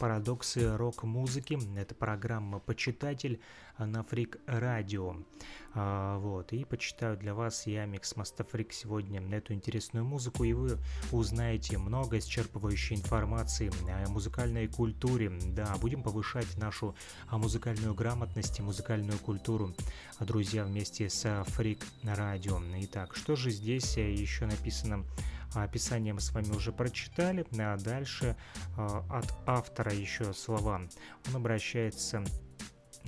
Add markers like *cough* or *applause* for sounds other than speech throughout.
Парадоксы рок-музыки. Это программа «Почитатель» на Фрик Радио. А, вот, и почитаю для вас я, Микс Мастафрик, сегодня эту интересную музыку, и вы узнаете много исчерпывающей информации о музыкальной культуре. Да, будем повышать нашу музыкальную грамотность и музыкальную культуру, друзья, вместе с Фрик Радио. Итак, что же здесь еще написано? Описание мы с вами уже прочитали, а дальше а, от автора еще слова. Он обращается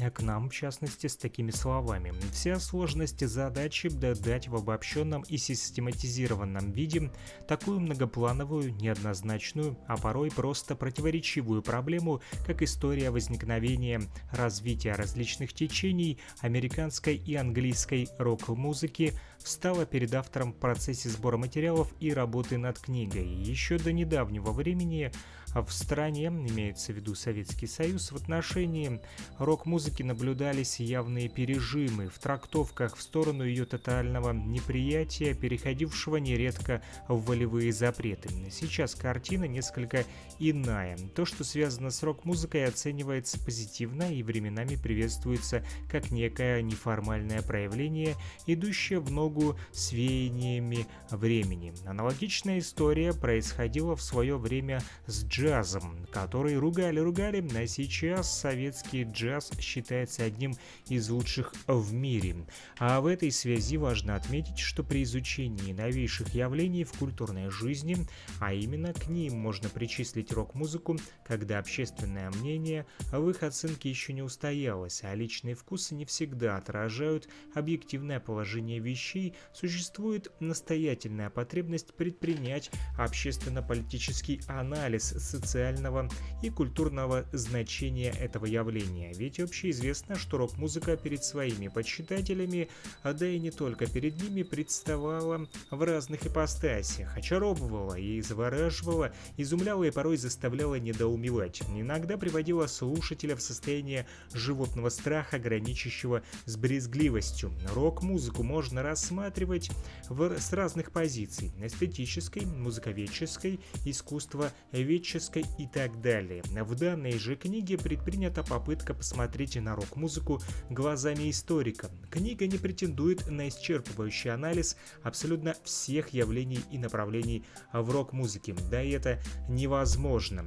к нам, в частности, с такими словами. Вся сложность задачи дать в обобщенном и систематизированном виде такую многоплановую, неоднозначную, а порой просто противоречивую проблему, как история возникновения, развития различных течений американской и английской рок-музыки, встала перед автором в процессе сбора материалов и работы над книгой. Еще до недавнего времени в стране, имеется в виду Советский Союз, в отношении рок-музыки наблюдались явные пережимы в трактовках в сторону ее тотального неприятия, переходившего нередко в волевые запреты. Сейчас картина несколько иная. То, что связано с рок-музыкой, оценивается позитивно и временами приветствуется как некое неформальное проявление, идущее в ногу с веяниями времени. Аналогичная история происходила в свое время с джазом джазом, который ругали-ругали, а сейчас советский джаз считается одним из лучших в мире. А в этой связи важно отметить, что при изучении новейших явлений в культурной жизни, а именно к ним можно причислить рок-музыку, когда общественное мнение в их оценке еще не устоялось, а личные вкусы не всегда отражают объективное положение вещей, существует настоятельная потребность предпринять общественно-политический анализ социального и культурного значения этого явления, ведь общеизвестно, что рок-музыка перед своими почитателями, а да и не только перед ними, представала в разных ипостасях, очаровывала и завораживала, изумляла и порой заставляла недоумевать, иногда приводила слушателя в состояние животного страха, граничащего с брезгливостью. Рок-музыку можно рассматривать в, с разных позиций – эстетической, музыковедческой, искусствоведческой, классической и так далее. В данной же книге предпринята попытка посмотреть на рок-музыку глазами историка. Книга не претендует на исчерпывающий анализ абсолютно всех явлений и направлений в рок-музыке. Да и это невозможно,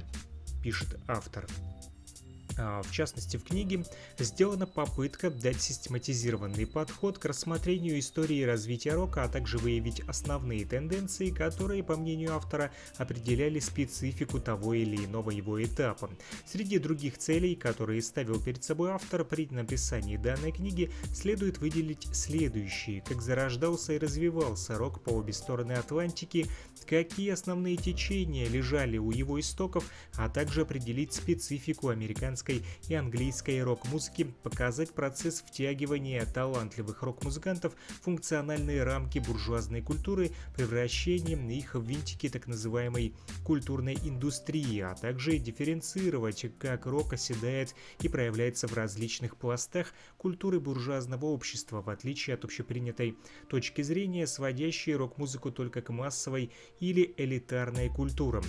пишет автор. А, в частности, в книге сделана попытка дать систематизированный подход к рассмотрению истории развития рока, а также выявить основные тенденции, которые, по мнению автора, определяли специфику того или иного его этапа. Среди других целей, которые ставил перед собой автор при написании данной книги, следует выделить следующие. Как зарождался и развивался рок по обе стороны Атлантики, какие основные течения лежали у его истоков, а также определить специфику американской и английской рок-музыки, показать процесс втягивания талантливых рок-музыкантов в функциональные рамки буржуазной культуры, превращением их в винтики так называемой культурной индустрии, а также дифференцировать, как рок оседает и проявляется в различных пластах культуры буржуазного общества, в отличие от общепринятой точки зрения, сводящей рок-музыку только к массовой или элитарной культурам.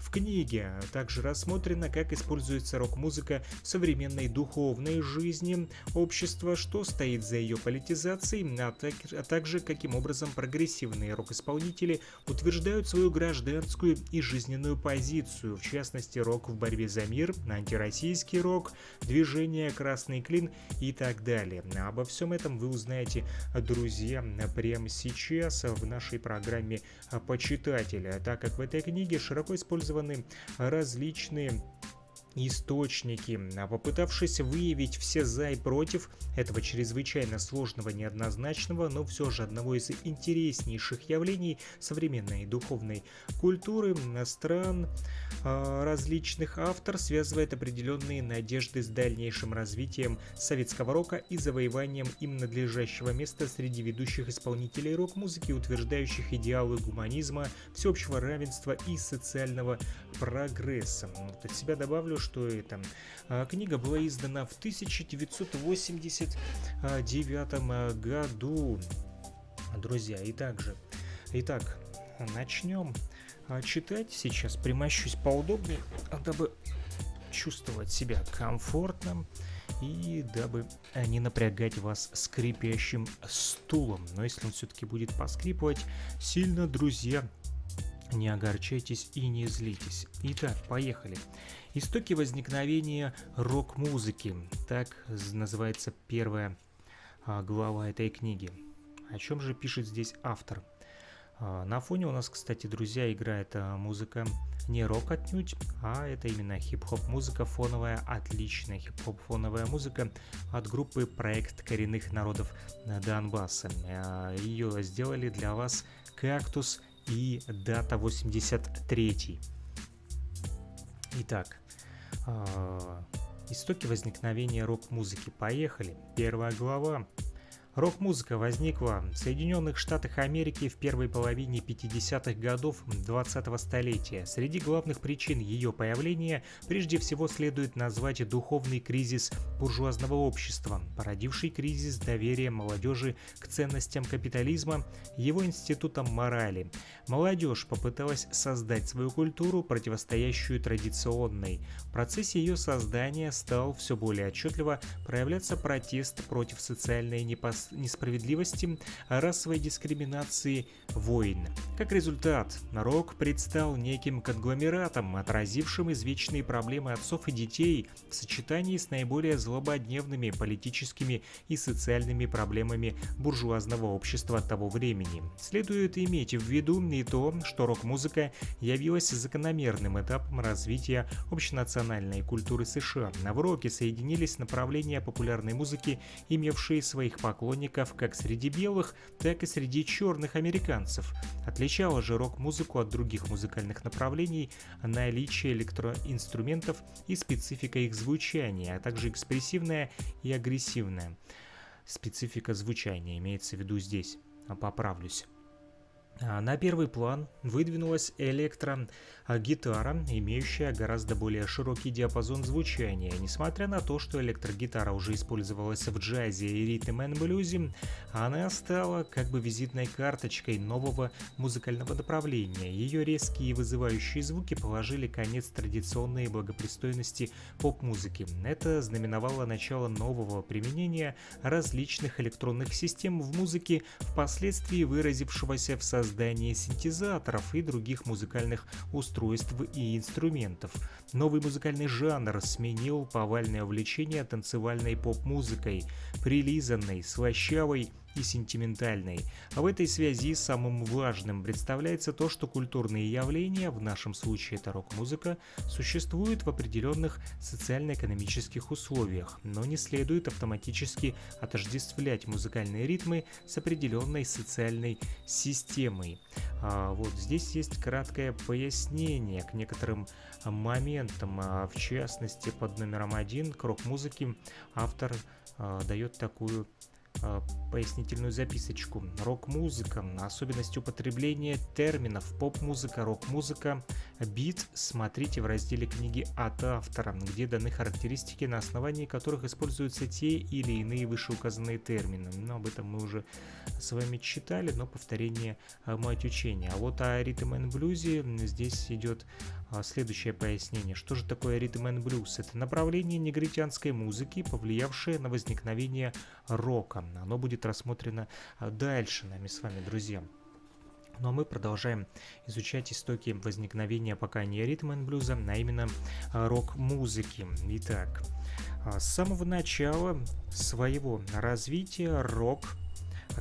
В книге также рассмотрено, как используется рок-музыка в современной духовной жизни общества, что стоит за ее политизацией, а, так, а также каким образом прогрессивные рок-исполнители утверждают свою гражданскую и жизненную позицию, в частности рок в борьбе за мир, антироссийский рок, движение «Красный клин» и так далее. Обо всем этом вы узнаете, друзья, прямо сейчас в нашей программе «Почитателя», так как в этой книге широко использованы различные источники, а попытавшись выявить все за и против этого чрезвычайно сложного, неоднозначного, но все же одного из интереснейших явлений современной духовной культуры стран а, различных, автор связывает определенные надежды с дальнейшим развитием советского рока и завоеванием им надлежащего места среди ведущих исполнителей рок-музыки, утверждающих идеалы гуманизма, всеобщего равенства и социального прогресса. Вот от себя добавлю, что это. А, книга была издана в 1989 году. Друзья, и также. Итак, начнем а, читать. Сейчас примощусь поудобнее, дабы чувствовать себя комфортно и дабы не напрягать вас скрипящим стулом. Но если он все-таки будет поскрипывать сильно, друзья, не огорчайтесь и не злитесь. Итак, поехали. Истоки возникновения рок-музыки. Так называется первая а, глава этой книги. О чем же пишет здесь автор? А, на фоне у нас, кстати, друзья, играет а, музыка не рок отнюдь, а это именно хип-хоп музыка фоновая, отличная хип-хоп фоновая музыка от группы Проект коренных народов Донбасса. Ее сделали для вас Кактус и Дата 83. Итак, истоки возникновения рок-музыки. Поехали. Первая глава. Рок-музыка возникла в Соединенных Штатах Америки в первой половине 50-х годов 20-го столетия. Среди главных причин ее появления прежде всего следует назвать духовный кризис буржуазного общества, породивший кризис доверия молодежи к ценностям капитализма, его институтам морали. Молодежь попыталась создать свою культуру, противостоящую традиционной. В процессе ее создания стал все более отчетливо проявляться протест против социальной непос несправедливости, расовой дискриминации, войн. Как результат, рок предстал неким конгломератом, отразившим извечные проблемы отцов и детей в сочетании с наиболее злободневными политическими и социальными проблемами буржуазного общества того времени. Следует иметь в виду и то, что рок-музыка явилась закономерным этапом развития общенациональной культуры США. В роке соединились направления популярной музыки, имевшие своих поклонников поклонников как среди белых, так и среди черных американцев. Отличало же рок-музыку от других музыкальных направлений наличие электроинструментов и специфика их звучания, а также экспрессивная и агрессивная. Специфика звучания имеется в виду здесь. Поправлюсь. А на первый план выдвинулась электрогитара, имеющая гораздо более широкий диапазон звучания. Несмотря на то, что электрогитара уже использовалась в джазе и ритм н блюзе, она стала как бы визитной карточкой нового музыкального направления. Ее резкие и вызывающие звуки положили конец традиционной благопристойности поп-музыки. Это знаменовало начало нового применения различных электронных систем в музыке, впоследствии выразившегося в создании создании синтезаторов и других музыкальных устройств и инструментов. Новый музыкальный жанр сменил повальное увлечение танцевальной поп-музыкой, прилизанной, слащавой и сентиментальной. А в этой связи самым важным представляется то, что культурные явления, в нашем случае это рок-музыка, существуют в определенных социально-экономических условиях, но не следует автоматически отождествлять музыкальные ритмы с определенной социальной системой. А вот здесь есть краткое пояснение к некоторым моментам, а в частности под номером один к рок-музыке автор а, дает такую пояснительную записочку. Рок-музыка, особенность употребления терминов поп-музыка, рок-музыка, бит смотрите в разделе книги от автора, где даны характеристики, на основании которых используются те или иные вышеуказанные термины. Но об этом мы уже с вами читали, но повторение э, мать учения. А вот о ритм and блюзе здесь идет следующее пояснение. Что же такое ритм and блюз? Это направление негритянской музыки, повлиявшее на возникновение рока. Оно будет рассмотрено а, дальше нами с вами, друзья. Ну а мы продолжаем изучать истоки возникновения пока не ритм and блюза, а именно а, рок-музыки. Итак, с самого начала своего развития рок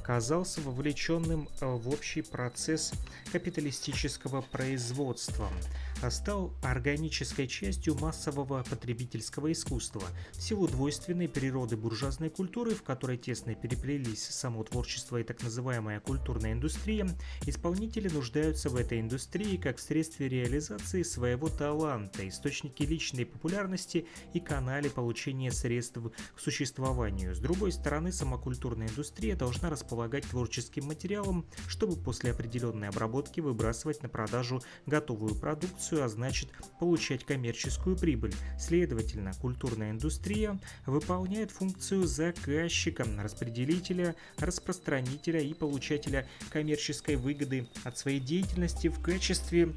оказался вовлеченным в общий процесс капиталистического производства – а стал органической частью массового потребительского искусства в силу двойственной природы буржуазной культуры, в которой тесно переплелись само творчество и так называемая культурная индустрия, исполнители нуждаются в этой индустрии как в средстве реализации своего таланта, источники личной популярности и канале получения средств к существованию. С другой стороны, сама культурная индустрия должна располагать творческим материалом, чтобы после определенной обработки выбрасывать на продажу готовую продукцию продукцию, а значит получать коммерческую прибыль. Следовательно, культурная индустрия выполняет функцию заказчика, распределителя, распространителя и получателя коммерческой выгоды от своей деятельности в качестве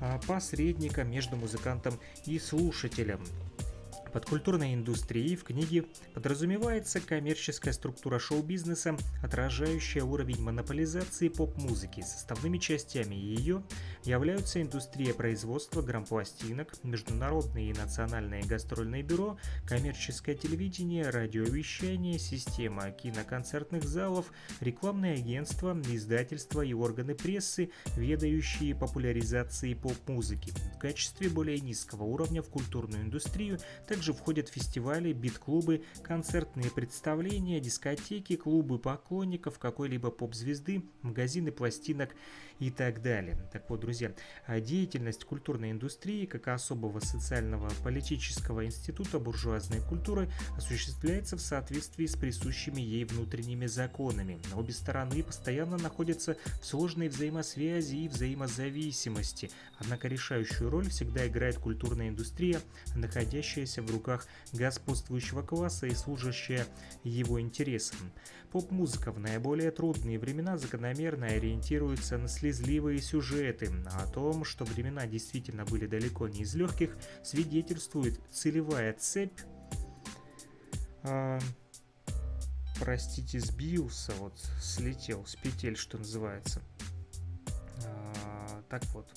а, посредника между музыкантом и слушателем. Под культурной индустрией в книге подразумевается коммерческая структура шоу-бизнеса, отражающая уровень монополизации поп-музыки. Составными частями ее являются индустрия производства грампластинок, международные и национальные гастрольные бюро, коммерческое телевидение, радиовещание, система киноконцертных залов, рекламные агентства, издательства и органы прессы, ведающие популяризацией поп-музыки. В качестве более низкого уровня в культурную индустрию также входят фестивали, бит-клубы, концертные представления, дискотеки, клубы поклонников какой-либо поп-звезды, магазины пластинок и так далее. Так вот, друзья, деятельность культурной индустрии как особого социального политического института буржуазной культуры осуществляется в соответствии с присущими ей внутренними законами. Обе стороны постоянно находятся в сложной взаимосвязи и взаимозависимости, однако решающую роль всегда играет культурная индустрия, находящаяся в руках господствующего класса и служащая его интересам. Поп-музыка в наиболее трудные времена закономерно ориентируется на слезливые сюжеты. О том, что времена действительно были далеко не из легких, свидетельствует целевая цепь а, простите, сбился, вот слетел с петель, что называется. А, так вот,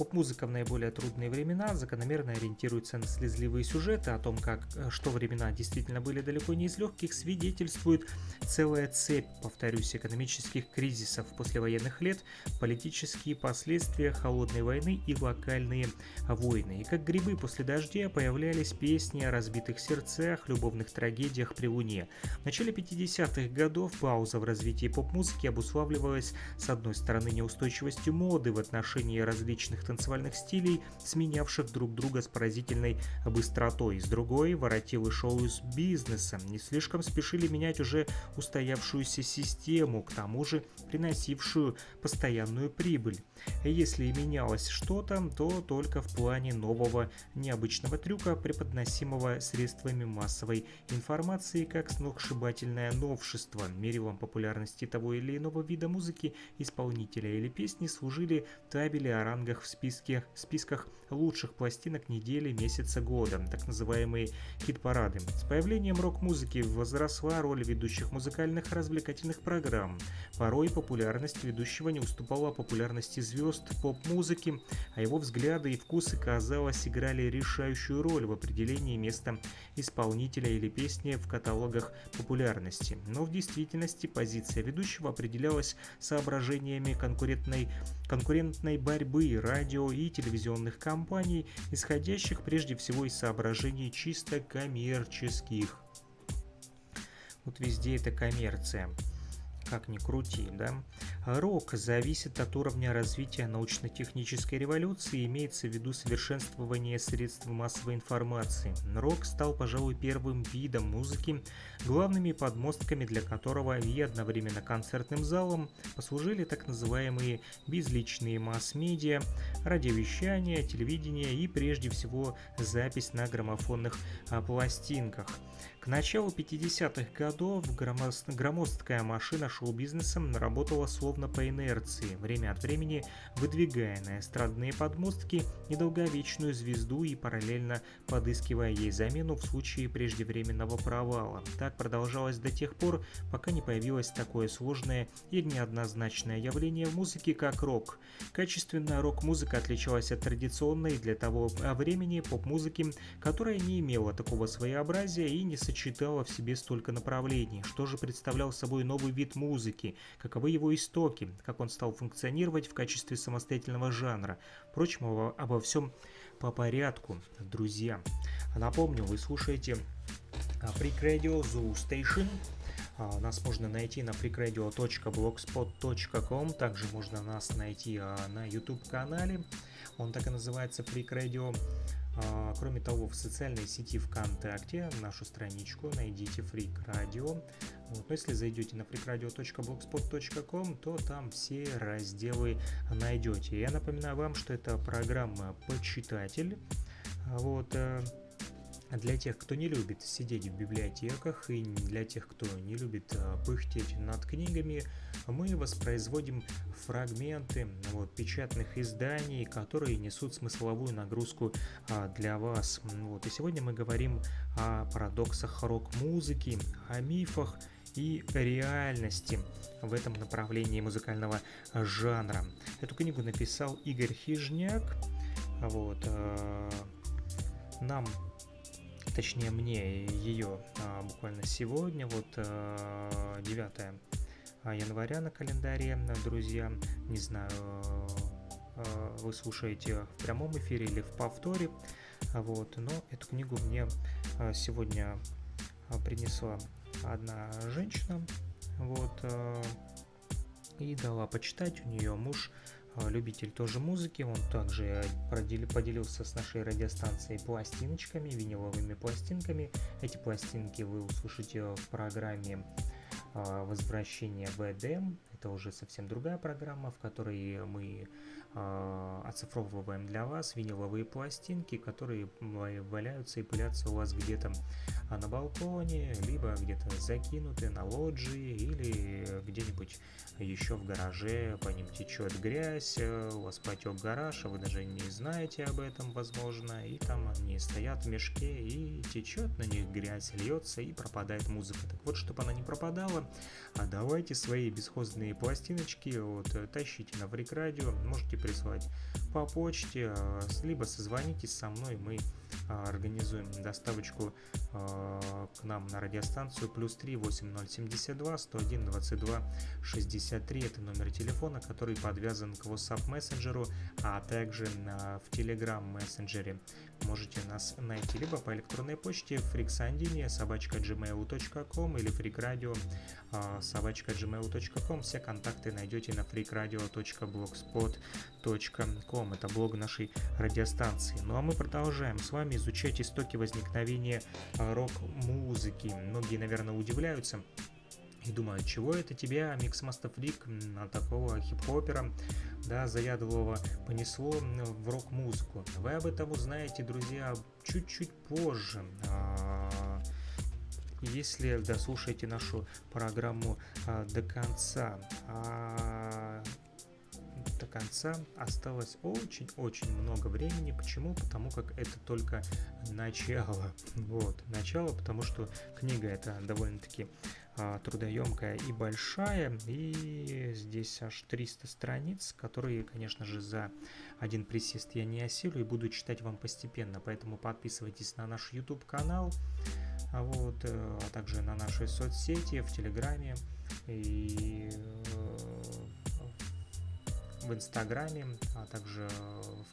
Поп-музыка в наиболее трудные времена закономерно ориентируется на слезливые сюжеты о том, как э, что времена действительно были далеко не из легких, свидетельствует целая цепь, повторюсь, экономических кризисов послевоенных лет, политические последствия холодной войны и локальные войны. И как грибы после дождя появлялись песни о разбитых сердцах, любовных трагедиях при Луне. В начале 50-х годов пауза в развитии поп-музыки обуславливалась с одной стороны неустойчивостью моды в отношении различных танцевальных стилей, сменявших друг друга с поразительной быстротой. С другой, воротилы шоу из бизнеса не слишком спешили менять уже устоявшуюся систему, к тому же приносившую постоянную прибыль. Если и менялось что-то, то только в плане нового необычного трюка, преподносимого средствами массовой информации как сногсшибательное новшество. Мерилом популярности того или иного вида музыки, исполнителя или песни служили табели о рангах в списке, списках лучших пластинок недели, месяца, года, так называемые хит-парады. С появлением рок-музыки возросла роль ведущих музыкальных развлекательных программ. Порой популярность ведущего не уступала популярности звезд поп-музыки, а его взгляды и вкусы, казалось, играли решающую роль в определении места исполнителя или песни в каталогах популярности. Но в действительности позиция ведущего определялась соображениями конкурентной, конкурентной борьбы радио и телевизионных компаний, исходящих прежде всего из соображений чисто коммерческих. Вот везде это коммерция как ни крути, да. Рок зависит от уровня развития научно-технической революции, имеется в виду совершенствование средств массовой информации. Рок стал, пожалуй, первым видом музыки, главными подмостками для которого и одновременно концертным залом послужили так называемые безличные масс-медиа, радиовещание, телевидение и прежде всего запись на граммофонных а, пластинках – к началу 50-х годов громоздкая машина шоу-бизнеса работала словно по инерции, время от времени выдвигая на эстрадные подмостки недолговечную звезду и параллельно подыскивая ей замену в случае преждевременного провала. Так продолжалось до тех пор, пока не появилось такое сложное и неоднозначное явление в музыке, как рок. Качественная рок-музыка отличалась от традиционной для того времени поп-музыки, которая не имела такого своеобразия и не сочетала в себе столько направлений. Что же представлял собой новый вид музыки? Каковы его истоки? Как он стал функционировать в качестве самостоятельного жанра? Впрочем, обо, обо всем по порядку, друзья. Напомню, вы слушаете Freak Radio Zoo Station. А, нас можно найти на freakradio.blogspot.com. Также можно нас найти а, на YouTube-канале. Он так и называется Freak Radio. А, кроме того, в социальной сети ВКонтакте нашу страничку найдите Freak Radio. Вот. Но если зайдете на freakradio.blogspot.com, то там все разделы найдете. Я напоминаю вам, что это программа «Почитатель». Вот, э, для тех, кто не любит сидеть в библиотеках и для тех, кто не любит а, пыхтеть над книгами, мы воспроизводим фрагменты вот, печатных изданий, которые несут смысловую нагрузку а, для вас. Вот. И сегодня мы говорим о парадоксах рок-музыки, о мифах и реальности в этом направлении музыкального жанра. Эту книгу написал Игорь Хижняк. Вот. А, нам точнее мне ее а, буквально сегодня, вот а, 9 а, января на календаре, друзья, не знаю, а, вы слушаете в прямом эфире или в повторе, вот, но эту книгу мне а, сегодня принесла одна женщина, вот, и дала почитать, у нее муж любитель тоже музыки, он также поделился с нашей радиостанцией пластиночками, виниловыми пластинками. Эти пластинки вы услышите в программе а, «Возвращение в Эдем». Это уже совсем другая программа, в которой мы э, оцифровываем для вас виниловые пластинки, которые валяются и пылятся у вас где-то на балконе, либо где-то закинуты на лоджии или где-нибудь еще в гараже, по ним течет грязь, э, у вас потек гараж, а вы даже не знаете об этом, возможно, и там они стоят в мешке, и течет на них грязь, льется, и пропадает музыка. Так вот, чтобы она не пропадала, а давайте свои бесхозные пластиночки вот, э, тащите на Фрик Радио, можете прислать по почте, э, либо созвонитесь со мной, мы а, организуем доставочку а, к нам на радиостанцию плюс 3 8072 101 22 63 это номер телефона, который подвязан к WhatsApp мессенджеру, а также в Telegram мессенджере можете нас найти либо по электронной почте freaksandini собачка gmail.com или freakradio а, собачка gmail.com. Все контакты найдете на freakradio.blogspot.com. Это блог нашей радиостанции. Ну а мы продолжаем с вами изучать истоки возникновения а, рок-музыки. Многие, наверное, удивляются, и думаю, чего это тебя, Микс Freak, на такого хип-хопера, да, заядлого, понесло в рок-музыку. Вы об этом узнаете, друзья, чуть-чуть позже. А, если дослушаете нашу программу а, до конца. А, до конца осталось очень-очень много времени. Почему? Потому как это только начало. Вот, начало, потому что книга это довольно-таки а, трудоемкая и большая. И здесь аж 300 страниц, которые, конечно же, за один присест я не осилю и буду читать вам постепенно. Поэтому подписывайтесь на наш YouTube канал, а вот, э, а также на наши соцсети, в Телеграме и э, в Инстаграме, а также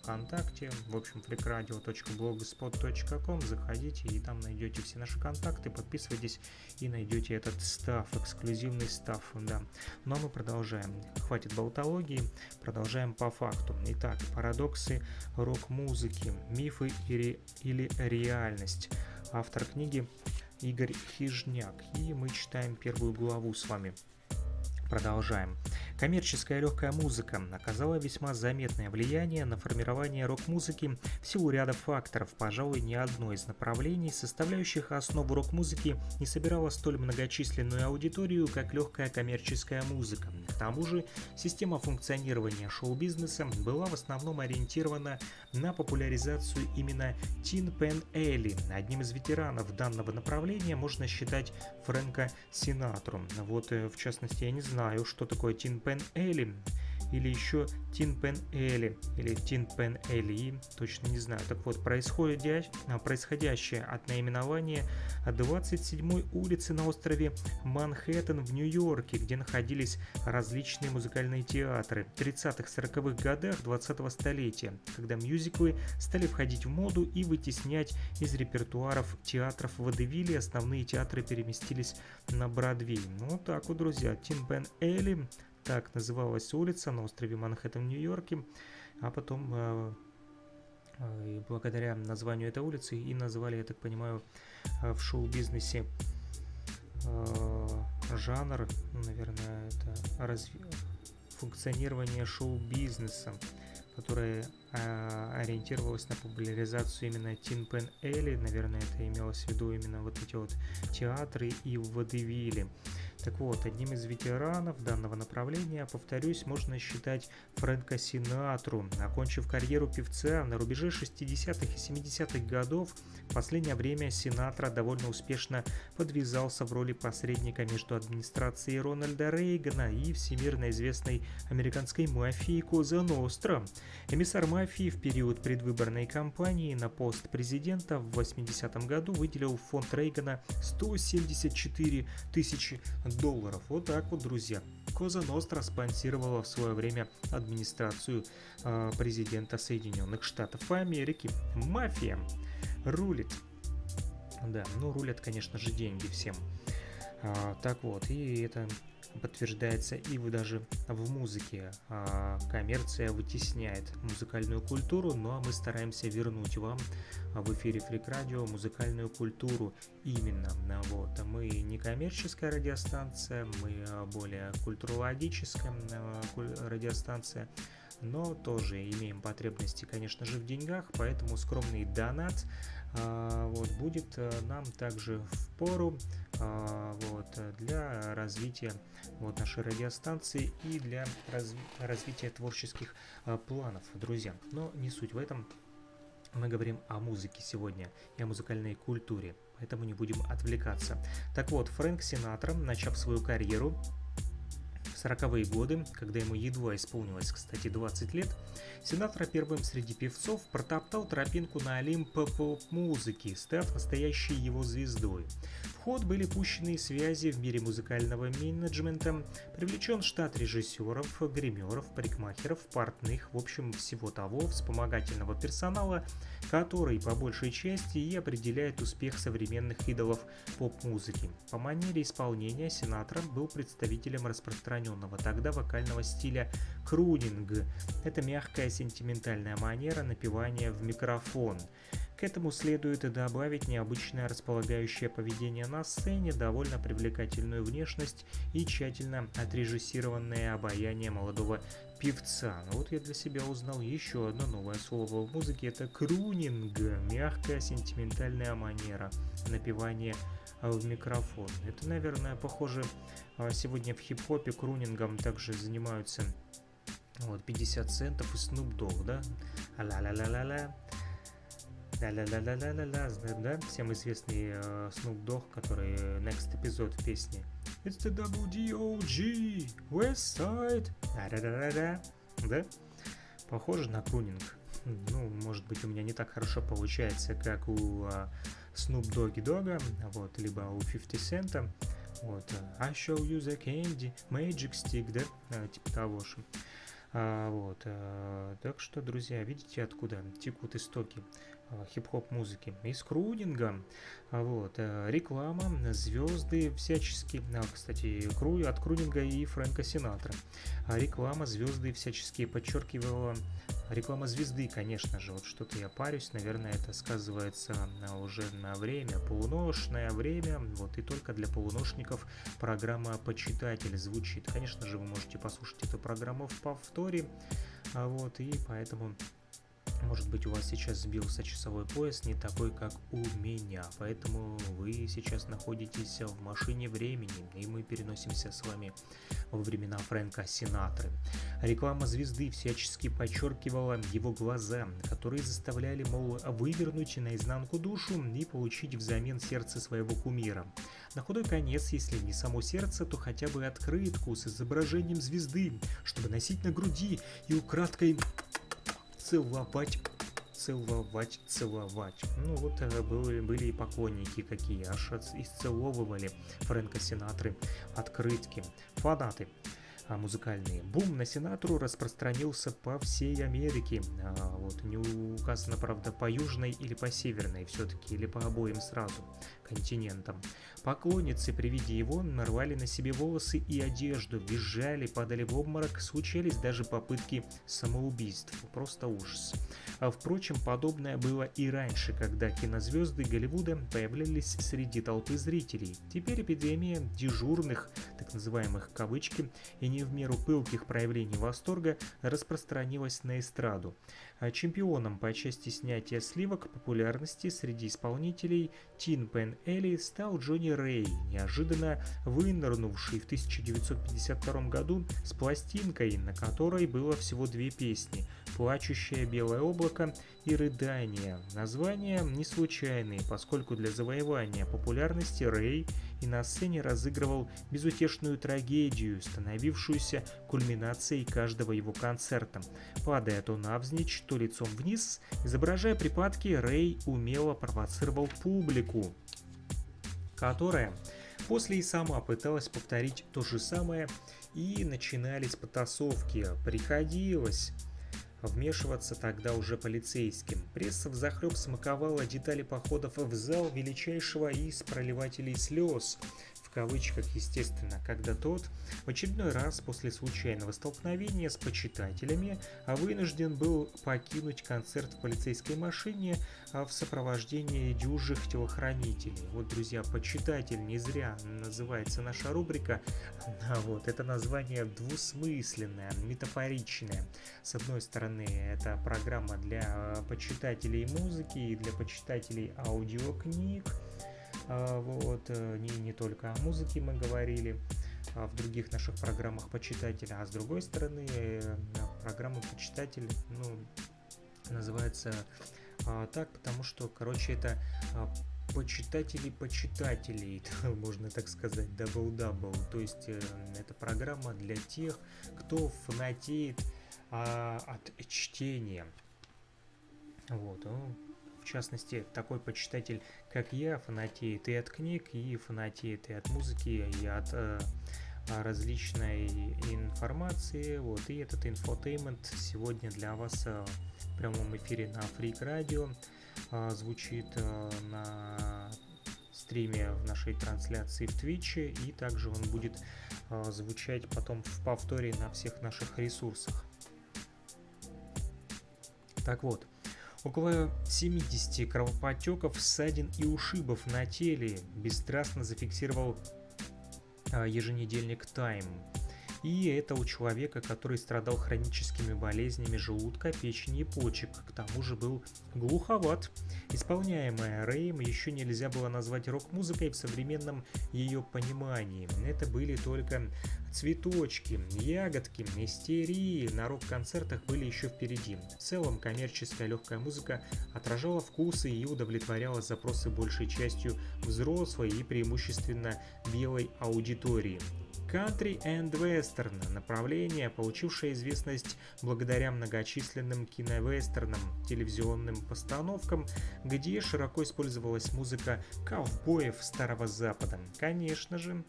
ВКонтакте, в общем, freakradio.blogspot.com, заходите и там найдете все наши контакты, подписывайтесь и найдете этот став, эксклюзивный став, да. Ну а мы продолжаем. Хватит болтологии, продолжаем по факту. Итак, парадоксы рок-музыки, мифы или, или реальность. Автор книги Игорь Хижняк. И мы читаем первую главу с вами. Продолжаем. Коммерческая легкая музыка оказала весьма заметное влияние на формирование рок-музыки в силу ряда факторов. Пожалуй, ни одно из направлений, составляющих основу рок-музыки, не собирало столь многочисленную аудиторию, как легкая коммерческая музыка. К тому же, система функционирования шоу-бизнеса была в основном ориентирована на популяризацию именно Тин Пен Элли. Одним из ветеранов данного направления можно считать Фрэнка Синатру. Вот, э, в частности, я не знаю, что такое Тин Пен Эли или еще Тин Пен Эли или Тин Пен Эли, точно не знаю. Так вот, происходящее, происходящее от наименования 27-й улицы на острове Манхэттен в Нью-Йорке, где находились различные музыкальные театры в 30-40-х годах 20-го столетия, когда мюзиклы стали входить в моду и вытеснять из репертуаров театров Водевили, основные театры переместились на Бродвей. Ну, так вот, друзья, Тин Пен Эли так называлась улица на острове Манхэттен в Нью-Йорке, а потом э, э, благодаря названию этой улицы и назвали, я так понимаю, э, в шоу-бизнесе жанр, наверное, это разви... функционирование шоу-бизнеса, которое ориентировалась на популяризацию именно Тин Пен Элли, наверное, это имелось в виду именно вот эти вот театры и водевили. Так вот, одним из ветеранов данного направления, повторюсь, можно считать Фрэнка Синатру. Окончив карьеру певца на рубеже 60-х и 70-х годов, в последнее время Синатра довольно успешно подвязался в роли посредника между администрацией Рональда Рейгана и всемирно известной американской мафией Коза Ностра. Эмиссар мафии в период предвыборной кампании на пост президента в 80-м году выделил фонд Рейгана 174 тысячи долларов. Вот так вот, друзья. Коза Ностра спонсировала в свое время администрацию э, президента Соединенных Штатов Америки. Мафия рулит. Да, ну рулят, конечно же, деньги всем. А, так вот, и это подтверждается и даже в музыке. А, коммерция вытесняет музыкальную культуру, а мы стараемся вернуть вам в эфире Фрик Радио музыкальную культуру именно. Вот. Мы не коммерческая радиостанция, мы более культурологическая радиостанция, но тоже имеем потребности, конечно же, в деньгах, поэтому скромный донат а, вот, будет э, нам также в пору а, вот, для развития вот, нашей радиостанции и для разви развития творческих а, планов, друзья. Но не суть в этом. Мы говорим о музыке сегодня и о музыкальной культуре, поэтому не будем отвлекаться. Так вот, Фрэнк Синатра, начав свою карьеру 40-е годы, когда ему едва исполнилось, кстати, 20 лет, Синатра первым среди певцов протоптал тропинку на Олимп поп-музыки, став настоящей его звездой. В ход были пущены связи в мире музыкального менеджмента, привлечен штат режиссеров, гримеров, парикмахеров, портных, в общем, всего того вспомогательного персонала, который по большей части и определяет успех современных идолов поп-музыки. По манере исполнения Синатра был представителем распространенного тогда вокального стиля крунинг. Это мягкая сентиментальная манера напевания в микрофон. К этому следует и добавить необычное располагающее поведение на сцене, довольно привлекательную внешность и тщательно отрежиссированное обаяние молодого певца. Но вот я для себя узнал еще одно новое слово в музыке. Это крунинг, мягкая сентиментальная манера напевания в микрофон. Это, наверное, похоже, а, сегодня в хип-хопе крунингом также занимаются вот 50 центов и Snoop Dogg, да? Ла-ла-ла-ла-ла. Ла-ла-ла-ла-ла-ла, да? Всем известный э, Snoop Dogg, который next эпизод в песне It's the WDOG, West Side. Да-да-да-да. Да? Похоже на крунинг. Ну, может быть, у меня не так хорошо получается, как у uh, Snoop Doggy Dogga, вот, либо у 50 Cent. Вот, I show you the candy, magic stick, да, а, типа того же. А, вот, а, так что, друзья, видите, откуда текут истоки а, хип-хоп музыки? Из крудинга. А, вот, а, реклама, звезды всячески, а, кстати, от крудинга и Фрэнка Синатра. А, реклама, звезды всячески подчеркивала Реклама звезды, конечно же, вот что-то я парюсь, наверное, это сказывается на, уже на время, полуношное время, вот и только для полуношников программа «Почитатель» звучит. Конечно же, вы можете послушать эту программу в повторе, а вот, и поэтому может быть у вас сейчас сбился часовой пояс не такой, как у меня, поэтому вы сейчас находитесь в машине времени, и мы переносимся с вами во времена Фрэнка Синатры. Реклама звезды всячески подчеркивала его глаза, которые заставляли, мол, вывернуть наизнанку душу и получить взамен сердце своего кумира. На худой конец, если не само сердце, то хотя бы открытку с изображением звезды, чтобы носить на груди и украдкой целовать целовать, целовать. Ну вот были, были и поклонники какие, аж исцеловывали Фрэнка Синатры открытки. Фанаты а, музыкальные. Бум на Синатру распространился по всей Америке. А, вот, не указано, правда, по южной или по северной все-таки, или по обоим сразу континентам. Поклонницы при виде его нарвали на себе волосы и одежду, бежали, падали в обморок, случались даже попытки самоубийств. Просто ужас. А впрочем, подобное было и раньше, когда кинозвезды Голливуда появлялись среди толпы зрителей. Теперь эпидемия дежурных, так называемых кавычки, и не в меру пылких проявлений восторга распространилась на эстраду. А чемпионом по части снятия сливок популярности среди исполнителей Тин Пен Элли стал Джонни Рэй, неожиданно вынырнувший в 1952 году с пластинкой, на которой было всего две песни «Плачущее белое облако» и «Рыдание». Названия не случайные, поскольку для завоевания популярности Рэй и на сцене разыгрывал безутешную трагедию, становившуюся кульминацией каждого его концерта. Падая то навзничь, то лицом вниз, изображая припадки, Рэй умело провоцировал публику, которая после и сама пыталась повторить то же самое, и начинались потасовки. Приходилось вмешиваться тогда уже полицейским. Пресса взахлеб смаковала детали походов в зал величайшего из проливателей слез, кавычках, естественно, когда тот в очередной раз после случайного столкновения с почитателями вынужден был покинуть концерт в полицейской машине а в сопровождении дюжих телохранителей. Вот, друзья, почитатель не зря называется наша рубрика. Вот это название двусмысленное, метафоричное. С одной стороны, это программа для почитателей музыки и для почитателей аудиокниг. А, вот, э, не, не только о музыке мы говорили, а в других наших программах почитателя, а с другой стороны, э, программа почитатель, ну, называется а, так, потому что, короче, это почитатели почитателей, *laughs* можно так сказать, double-double. То есть э, это программа для тех, кто фанатеет а, от чтения. Вот, ну, частности, такой почитатель, как я, фанатеет и от книг, и фанатеет и от музыки, и от э, различной информации. Вот, и этот infotainment сегодня для вас э, в прямом эфире на Freak Radio э, звучит э, на стриме в нашей трансляции в Твиче, и также он будет э, звучать потом в повторе на всех наших ресурсах. Так вот, Около 70 кровопотеков, ссадин и ушибов на теле бесстрастно зафиксировал а, еженедельник Time. И это у человека, который страдал хроническими болезнями желудка, печени и почек. К тому же был глуховат. Исполняемая Рэем еще нельзя было назвать рок-музыкой в современном ее понимании. Это были только Цветочки, ягодки, мистерии на рок-концертах были еще впереди. В целом, коммерческая легкая музыка отражала вкусы и удовлетворяла запросы большей частью взрослой и преимущественно белой аудитории. Country and Western – направление, получившее известность благодаря многочисленным киновестернам, телевизионным постановкам, где широко использовалась музыка ковбоев Старого Запада. Конечно же,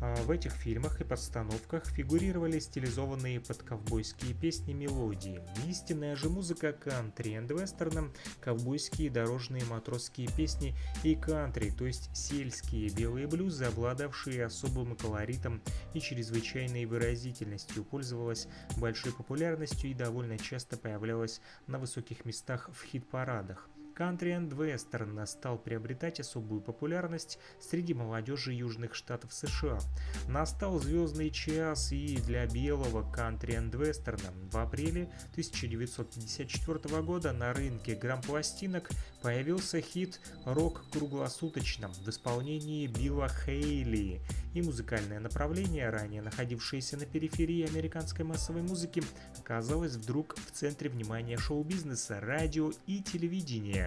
в этих фильмах и постановках фигурировали стилизованные под ковбойские песни мелодии. Истинная же музыка кантри энд вестерна, ковбойские дорожные матросские песни и кантри, то есть сельские белые блюзы, обладавшие особым колоритом и чрезвычайной выразительностью, пользовалась большой популярностью и довольно часто появлялась на высоких местах в хит-парадах. Country and Western стал приобретать особую популярность среди молодежи южных штатов США. Настал звездный час и для белого Country and Western. В апреле 1954 года на рынке грампластинок появился хит «Рок круглосуточно» в исполнении Билла Хейли, и музыкальное направление, ранее находившееся на периферии американской массовой музыки, оказалось вдруг в центре внимания шоу-бизнеса, радио и телевидения.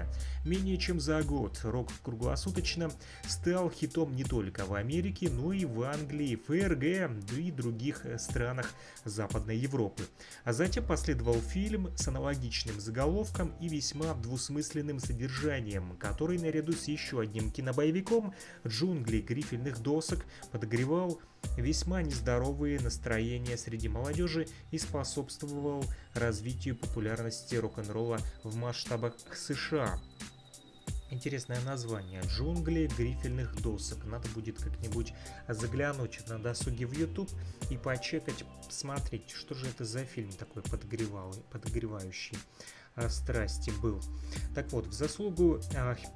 Менее чем за год рок круглосуточно стал хитом не только в Америке, но и в Англии, ФРГ, да и других э, странах Западной Европы. А затем последовал фильм с аналогичным заголовком и весьма двусмысленным содержанием, который наряду с еще одним кинобоевиком «Джунгли грифельных досок» подогревал весьма нездоровые настроения среди молодежи и способствовал развитию популярности рок-н-ролла в масштабах США. Интересное название. Джунгли грифельных досок. Надо будет как-нибудь заглянуть на досуге в YouTube и почекать, посмотреть, что же это за фильм такой подогревающий. Страсти был. Так вот, в заслугу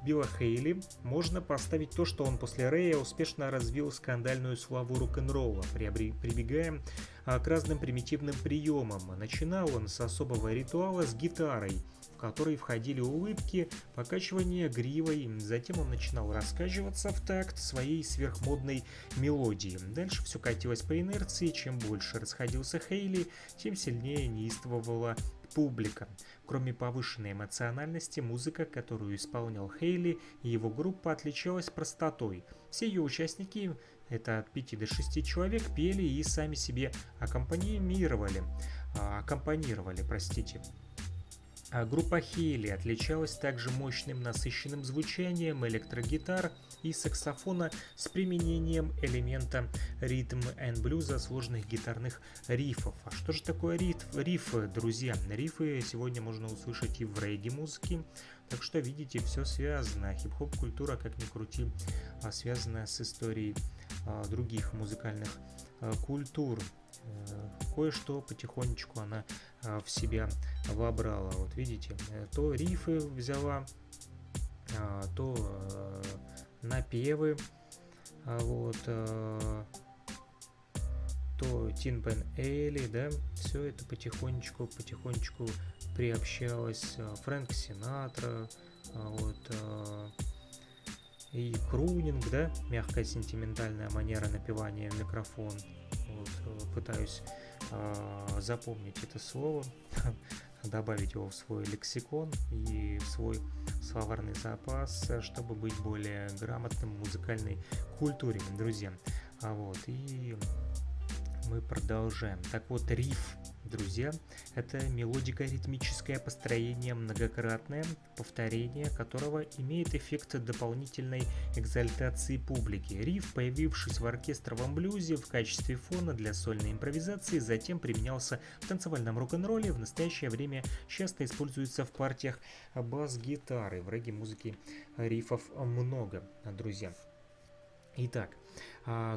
Билла Хейли можно поставить то, что он после Рэя успешно развил скандальную славу рок-н-ролла, прибегая к разным примитивным приемам. Начинал он с особого ритуала с гитарой – в который входили улыбки, покачивание гривой, затем он начинал раскачиваться в такт своей сверхмодной мелодии. Дальше все катилось по инерции, чем больше расходился Хейли, тем сильнее неистовывала публика. Кроме повышенной эмоциональности, музыка, которую исполнял Хейли и его группа отличалась простотой. Все ее участники, это от 5 до 6 человек, пели и сами себе аккомпанировали. А, аккомпанировали, простите. А группа Хейли отличалась также мощным насыщенным звучанием электрогитар и саксофона с применением элемента ритм and блюза сложных гитарных рифов. А что же такое риф? рифы, друзья? Рифы сегодня можно услышать и в рейге музыке, так что видите, все связано. Хип-хоп культура, как ни крути, а связана с историей а, других музыкальных культур. Э, кое-что потихонечку она а, в себя вобрала. Вот видите, э, то рифы взяла, а, то э, напевы, вот, то Тинпен Эйли, да, все это потихонечку, потихонечку приобщалось. Фрэнк Синатра, вот, и крунинг, да, мягкая сентиментальная манера напевания в микрофон. Вот, пытаюсь э, запомнить это слово, *laughs* добавить его в свой лексикон и в свой словарный запас, чтобы быть более грамотным в музыкальной культуре, друзья. А вот, и мы продолжаем. Так вот, риф друзья, это мелодико-ритмическое построение многократное, повторение которого имеет эффект дополнительной экзальтации публики. Риф, появившись в оркестровом блюзе в качестве фона для сольной импровизации, затем применялся в танцевальном рок-н-ролле, в настоящее время часто используется в партиях бас-гитары. В регги-музыке рифов много, друзья. Итак,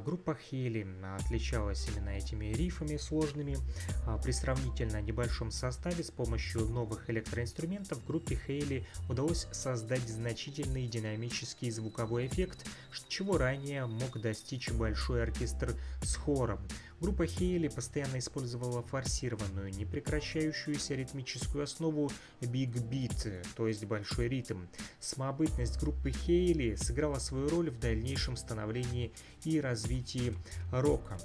группа Хели отличалась именно этими рифами сложными. А, при сравнительно небольшом составе с помощью новых электроинструментов группе Хейли удалось создать значительный динамический звуковой эффект, чего ранее мог достичь большой оркестр с хором. Группа Хейли постоянно использовала форсированную, непрекращающуюся ритмическую основу Big Beat, то есть большой ритм. Самобытность группы Хейли сыграла свою роль в дальнейшем становлении и развитии рока.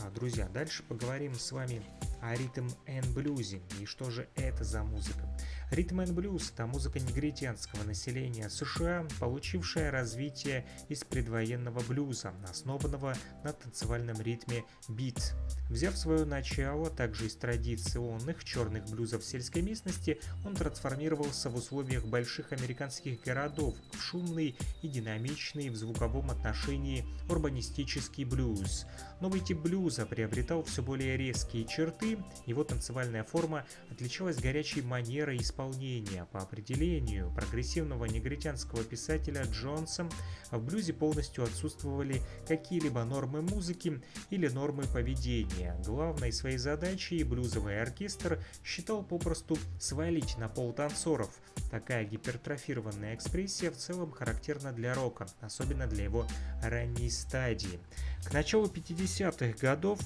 А, друзья, дальше поговорим с вами о ритм and блюзе и что же это за музыка. Ритм and блюз – это музыка негритянского населения США, получившая развитие из предвоенного блюза, основанного на танцевальном ритме бит. Взяв свое начало также из традиционных черных блюзов сельской местности, он трансформировался в условиях больших американских городов в шумный и динамичный в звуковом отношении урбанистический блюз. Новый тип блюза приобретал все более резкие черты, его танцевальная форма отличалась горячей манерой исполнения. По определению прогрессивного негритянского писателя Джонса в блюзе полностью отсутствовали какие-либо нормы музыки или нормы поведения. Главной своей задачей блюзовый оркестр считал попросту свалить на пол танцоров. Такая гипертрофированная экспрессия в целом характерна для рока, особенно для его ранней стадии. К началу 50-х годов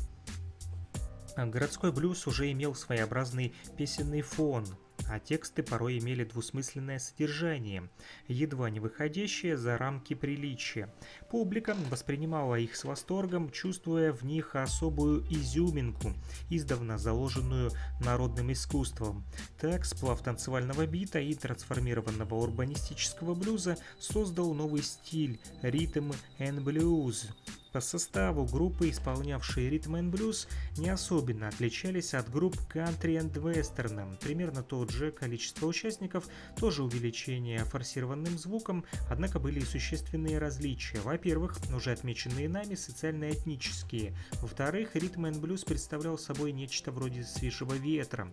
городской блюз уже имел своеобразный песенный фон, а тексты порой имели двусмысленное содержание, едва не выходящее за рамки приличия. Публика воспринимала их с восторгом, чувствуя в них особую изюминку, издавна заложенную народным искусством. Так, сплав танцевального бита и трансформированного урбанистического блюза создал новый стиль – ритм and blues, по составу группы, исполнявшие ритм и блюз, не особенно отличались от групп кантри и вестерна. Примерно тот же количество участников, тоже увеличение форсированным звуком, однако были существенные различия. Во-первых, уже отмеченные нами социально-этнические. Во-вторых, ритм и блюз представлял собой нечто вроде свежего ветра.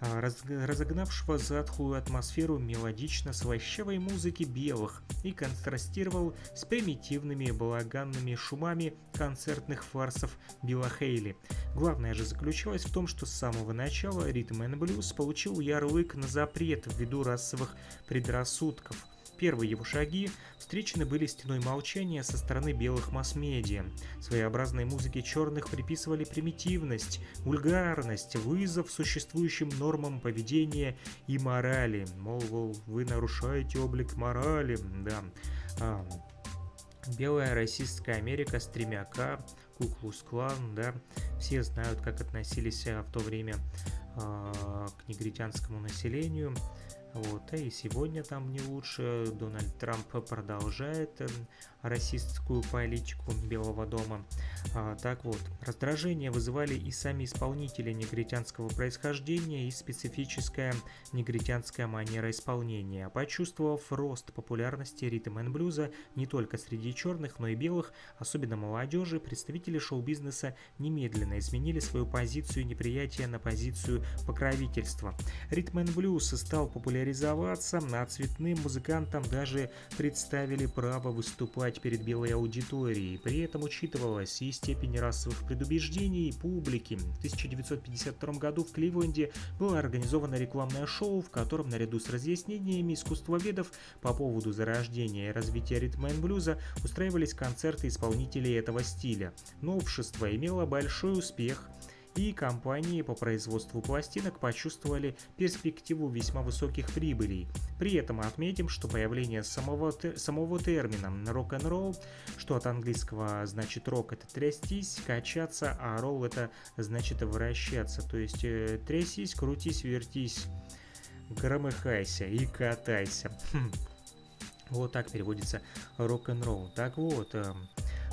а, разогнавшего затхлую атмосферу мелодично-слащавой музыки белых и контрастировал с примитивными балаганными шумами концертных фарсов Билла Хейли. Главное же заключалось в том, что с самого начала ритм and блюз получил ярлык на запрет ввиду расовых предрассудков – Первые его шаги встречены были стеной молчания со стороны белых масс-медиа. Своеобразной музыке черных приписывали примитивность, вульгарность, вызов существующим нормам поведения и морали. Мол, вы нарушаете облик морали, да. А, белая расистская Америка с тремя К, Куклус-клан, да, все знают, как относились а, в то время э, к негритянскому населению. Вот, и сегодня там не лучше. Дональд Трамп продолжает эм, расистскую политику Белого дома. А, так вот, раздражение вызывали и сами исполнители негритянского происхождения и специфическая негритянская манера исполнения. Почувствовав рост популярности ритм н блюза не только среди черных, но и белых, особенно молодежи, представители шоу-бизнеса немедленно изменили свою позицию неприятия на позицию покровительства. Ритм н блюз стал популяризоваться, а цветным музыкантам даже представили право выступать выступать перед белой аудиторией. При этом учитывалась и степень расовых предубеждений публики. В 1952 году в Кливленде было организовано рекламное шоу, в котором наряду с разъяснениями искусствоведов по поводу зарождения и развития ритма и блюза устраивались концерты исполнителей этого стиля. Новшество имело большой успех – и компании по производству пластинок почувствовали перспективу весьма высоких прибылей. При этом отметим, что появление самого, самого термина рок-н-ролл, что от английского значит рок это трястись, качаться, а ролл это значит вращаться, то есть э, трясись, крутись, вертись, громыхайся и катайся. Хм. Вот так переводится рок-н-ролл. Так вот, э,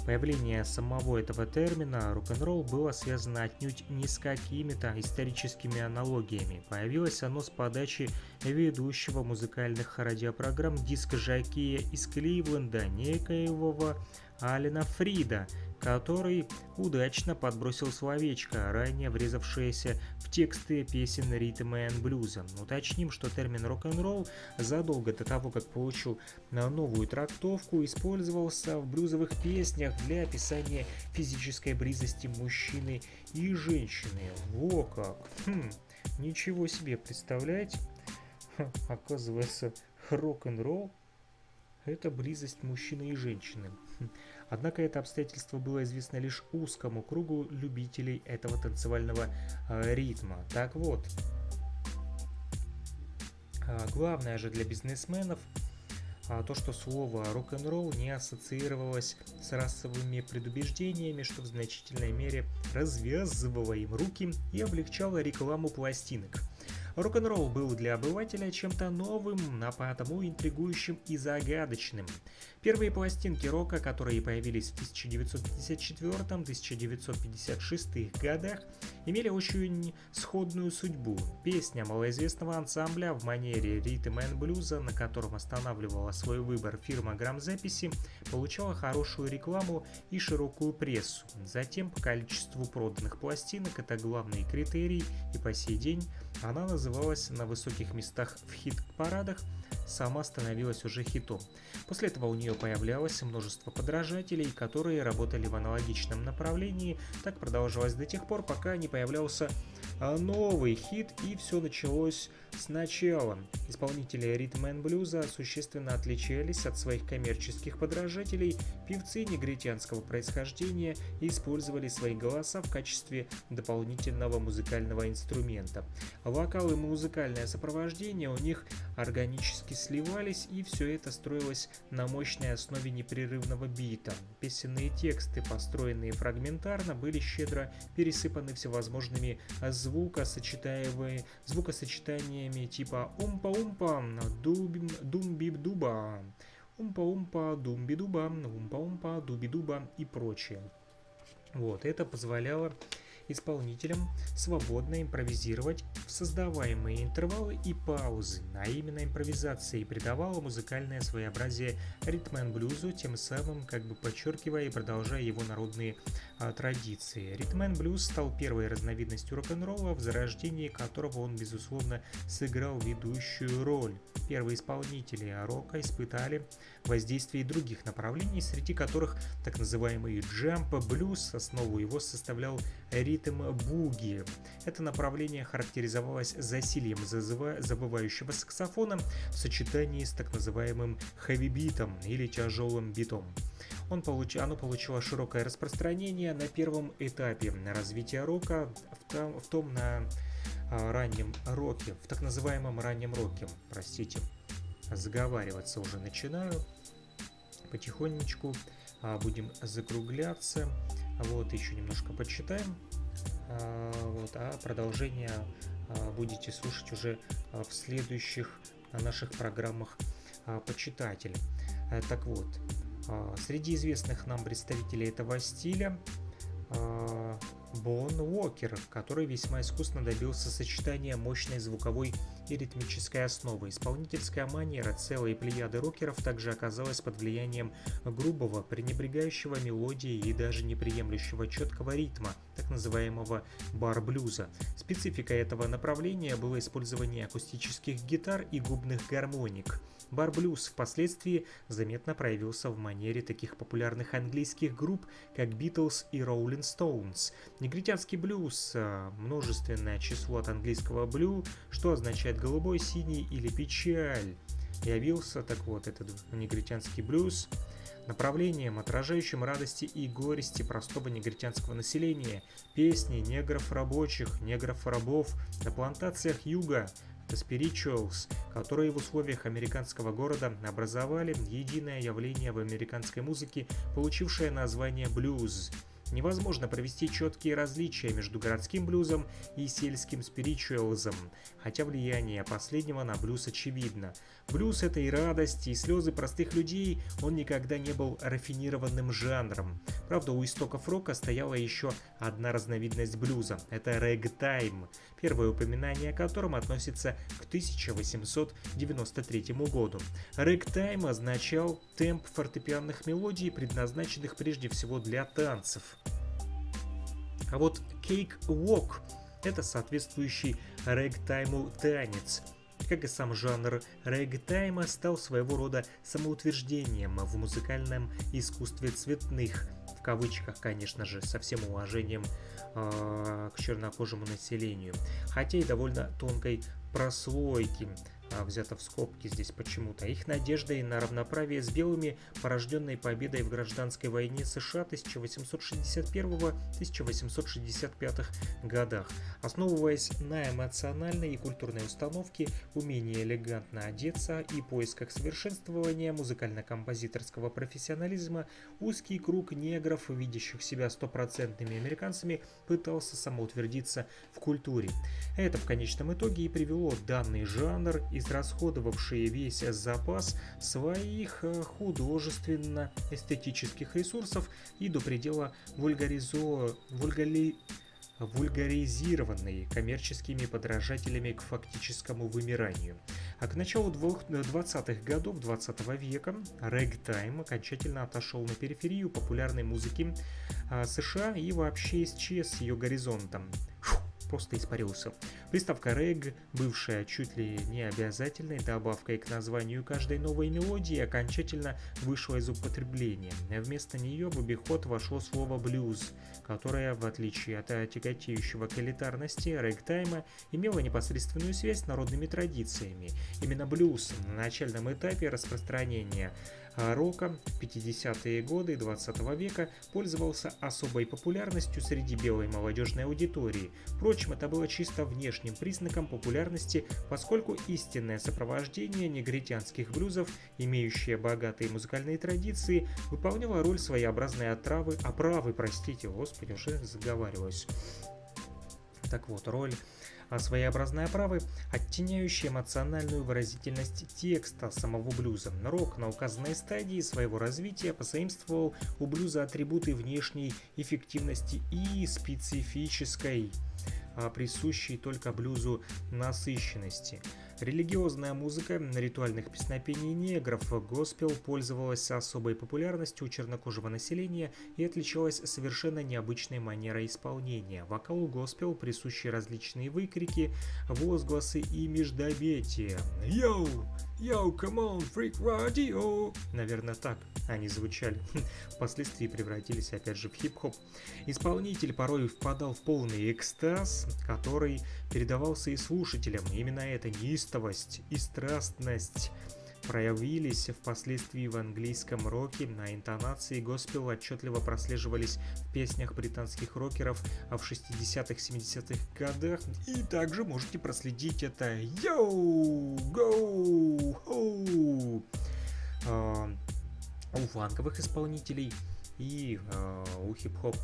Появление самого этого термина рок-н-ролл было связано отнюдь не с какими-то историческими аналогиями. Появилось оно с подачи ведущего музыкальных радиопрограмм диск-жокея из Кливленда, некоего Алина Фрида, который удачно подбросил словечко, ранее врезавшееся в тексты песен ритма и блюза. Уточним, что термин рок-н-ролл задолго до того, как получил новую трактовку, использовался в блюзовых песнях для описания физической близости мужчины и женщины. Во как! Хм, ничего себе, представляете? Ха, оказывается, рок-н-ролл – это близость мужчины и женщины. Хм. Однако это обстоятельство было известно лишь узкому кругу любителей этого танцевального э, ритма. Так вот, э, главное же для бизнесменов а то, что слово рок-н-ролл не ассоциировалось с расовыми предубеждениями, что в значительной мере развязывало им руки и облегчало рекламу пластинок – Рок-н-ролл был для обывателя чем-то новым, а потому интригующим и загадочным. Первые пластинки рока, которые появились в 1954-1956 годах, имели очень сходную судьбу. Песня малоизвестного ансамбля в манере ритм and блюза, на котором останавливала свой выбор фирма грамзаписи, получала хорошую рекламу и широкую прессу. Затем по количеству проданных пластинок это главный критерий, и по сей день она называлась на высоких местах в хит-парадах, сама становилась уже хитом. После этого у нее появлялось множество подражателей, которые работали в аналогичном направлении. Так продолжалось до тех пор, пока не появлялся новый хит и все началось сначала. Исполнители ритм and блюза существенно отличались от своих коммерческих подражателей. Певцы негритянского происхождения использовали свои голоса в качестве дополнительного музыкального инструмента. Вокал и музыкальное сопровождение у них органически сливались, и все это строилось на мощной основе непрерывного бита. Песенные тексты, построенные фрагментарно, были щедро пересыпаны всевозможными звукосочетаемыми, звукосочетаниями типа умпа-умпа, думби-дуба, умпа-умпа, думби-дуба, умпа-умпа, дуби-дуба и прочее. Вот, это позволяло исполнителям свободно импровизировать в создаваемые интервалы и паузы, а именно импровизация и придавала музыкальное своеобразие ритм блюзу, тем самым как бы подчеркивая и продолжая его народные а, традиции. Ритм блюз стал первой разновидностью рок-н-ролла, в зарождении которого он, безусловно, сыграл ведущую роль. Первые исполнители рока испытали воздействие других направлений, среди которых так называемый джамп блюз, основу его составлял ритм буги. Это направление характеризовалось засильем забывающего саксофона в сочетании с так называемым хэви-битом или тяжелым битом. Он получ... Оно получило широкое распространение на первом этапе развития рока, в том, в том на а, раннем роке, в так называемом раннем роке, простите, заговариваться уже начинаю потихонечку, а, будем закругляться, вот, еще немножко почитаем, вот, а продолжение будете слушать уже в следующих наших программах почитатель. Э, так вот, среди известных нам представителей этого стиля Бон Уокер, который весьма искусно добился сочетания мощной звуковой и ритмической основы. Исполнительская манера целой плеяды рокеров также оказалась под влиянием грубого, пренебрегающего мелодии и даже неприемлющего четкого ритма, так называемого бар-блюза. Спецификой этого направления было использование акустических гитар и губных гармоник – Бар-блюз впоследствии заметно проявился в манере таких популярных английских групп, как Beatles и Rolling Stones. Негритянский блюз а, – множественное число от английского blue, что означает голубой, синий или печаль. Явился, так вот, этот негритянский блюз направлением, отражающим радости и горести простого негритянского населения, песни негров рабочих, негров рабов на плантациях юга, The которые в условиях американского города образовали единое явление в американской музыке, получившее название блюз. Невозможно провести четкие различия между городским блюзом и сельским спиричуалзом, хотя влияние последнего на блюз очевидно. Блюз — это и радость, и слезы простых людей, он никогда не был рафинированным жанром. Правда, у истоков рока стояла еще одна разновидность блюза — это рэгтайм, первое упоминание о котором относится к 1893 году. Рэгтайм означал темп фортепианных мелодий, предназначенных прежде всего для танцев. А вот Walk – это соответствующий рэгтайму танец – как и сам жанр рэгтайма, стал своего рода самоутверждением в музыкальном искусстве цветных, в кавычках, конечно же, со всем уважением э, к чернокожему населению, хотя и довольно тонкой прослойки взято в скобки здесь почему-то, их надеждой на равноправие с белыми, порожденной победой в гражданской войне США 1861-1865 годах. Основываясь на эмоциональной и культурной установке, умении элегантно одеться и поисках совершенствования музыкально-композиторского профессионализма, узкий круг негров, видящих себя стопроцентными американцами, пытался самоутвердиться в культуре. Это в конечном итоге и привело данный жанр израсходовавшие весь запас своих э, художественно-эстетических ресурсов и до предела вульгаризо... вульгали вульгаризированные коммерческими подражателями к фактическому вымиранию. А к началу 20-х годов 20 -го века рэгтайм окончательно отошел на периферию популярной музыки а, США и вообще исчез с ее горизонтом просто испарился. Приставка reg, бывшая чуть ли не обязательной добавкой к названию каждой новой мелодии, окончательно вышла из употребления. Вместо нее в обиход вошло слово блюз, которое, в отличие от тяготеющего к элитарности рэгтайма, имело непосредственную связь с народными традициями. Именно блюз на начальном этапе распространения рока в 50-е годы 20 века пользовался особой популярностью среди белой молодежной аудитории. Впрочем, это было чисто внешним признаком популярности, поскольку истинное сопровождение негритянских блюзов, имеющее богатые музыкальные традиции, выполняло роль своеобразной отравы, оправы, простите, господи, уже заговариваюсь. Так вот, роль а своеобразной оправы, оттеняющей эмоциональную выразительность текста самого блюза. Рок на указанной стадии своего развития позаимствовал у блюза атрибуты внешней эффективности и специфической а присущей только блюзу насыщенности. Религиозная музыка ритуальных песнопений негров госпел пользовалась особой популярностью у чернокожего населения и отличалась совершенно необычной манерой исполнения. Вокалу госпел присущи различные выкрики, возгласы и междометия. Yo! Yo, come on, freak radio! Наверное, так они звучали. *laughs* Впоследствии превратились опять же в хип-хоп. Исполнитель порой впадал в полный экстаз, который передавался и слушателям. Именно эта неистовость и страстность проявились впоследствии в английском роке, на интонации госпел отчетливо прослеживались в песнях британских рокеров в 60-70-х годах, и также можете проследить это «Йоу! Гоу! Хоу!» а, у фанковых исполнителей и э, у хип-хоп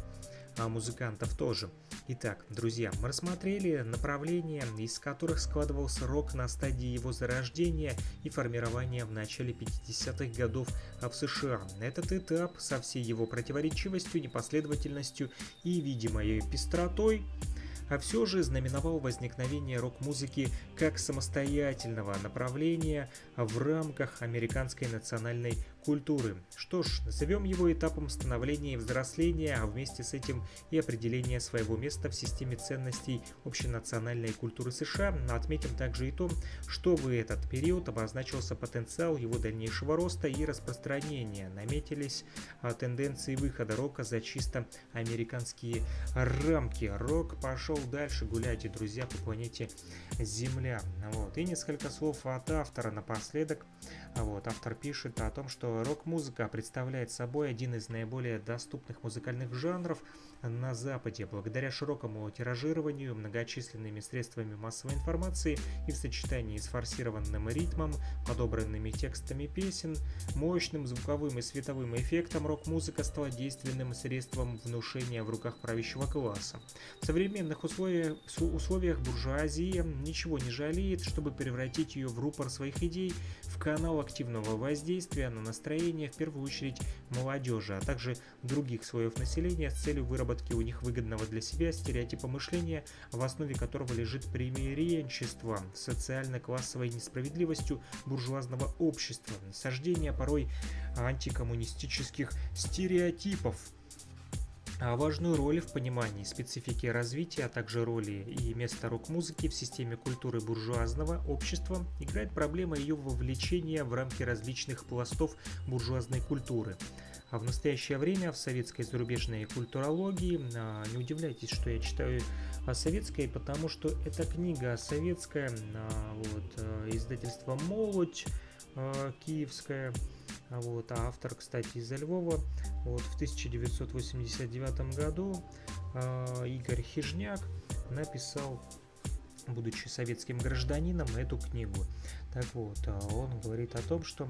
а музыкантов тоже. Итак, друзья, мы рассмотрели направления, из которых складывался рок на стадии его зарождения и формирования в начале 50-х годов в США. Этот этап со всей его противоречивостью, непоследовательностью и видимой пестротой а все же знаменовал возникновение рок-музыки как самостоятельного направления в рамках американской национальной культуры. Что ж, назовем его этапом становления и взросления, а вместе с этим и определения своего места в системе ценностей общенациональной культуры США. Отметим также и то, что в этот период обозначился потенциал его дальнейшего роста и распространения. Наметились а, тенденции выхода рока за чисто американские рамки. Рок пошел дальше, гуляйте, друзья, по планете Земля. Вот. И несколько слов от автора напоследок. Вот. Автор пишет о том, что рок-музыка представляет собой один из наиболее доступных музыкальных жанров на Западе, благодаря широкому тиражированию, многочисленными средствами массовой информации и в сочетании с форсированным ритмом, подобранными текстами песен, мощным звуковым и световым эффектом рок-музыка стала действенным средством внушения в руках правящего класса. В современных условиях, условиях буржуазия ничего не жалеет, чтобы превратить ее в рупор своих идей, в канал активного воздействия на настроение в первую очередь молодежи, а также других слоев населения с целью выработки у них выгодного для себя стереотипа мышления, в основе которого лежит примиренчество с социально-классовой несправедливостью буржуазного общества, насаждение порой антикоммунистических стереотипов, а важную роль в понимании специфики развития, а также роли и места рок-музыки в системе культуры буржуазного общества играет проблема ее вовлечения в рамки различных пластов буржуазной культуры. А в настоящее время в советской зарубежной культурологии, а, не удивляйтесь, что я читаю о советской, потому что эта книга советская, а, вот, издательство «Молодь», киевская, вот, а автор, кстати, из Львова. Вот, в 1989 году э, Игорь Хижняк написал, будучи советским гражданином, эту книгу. Так вот, он говорит о том, что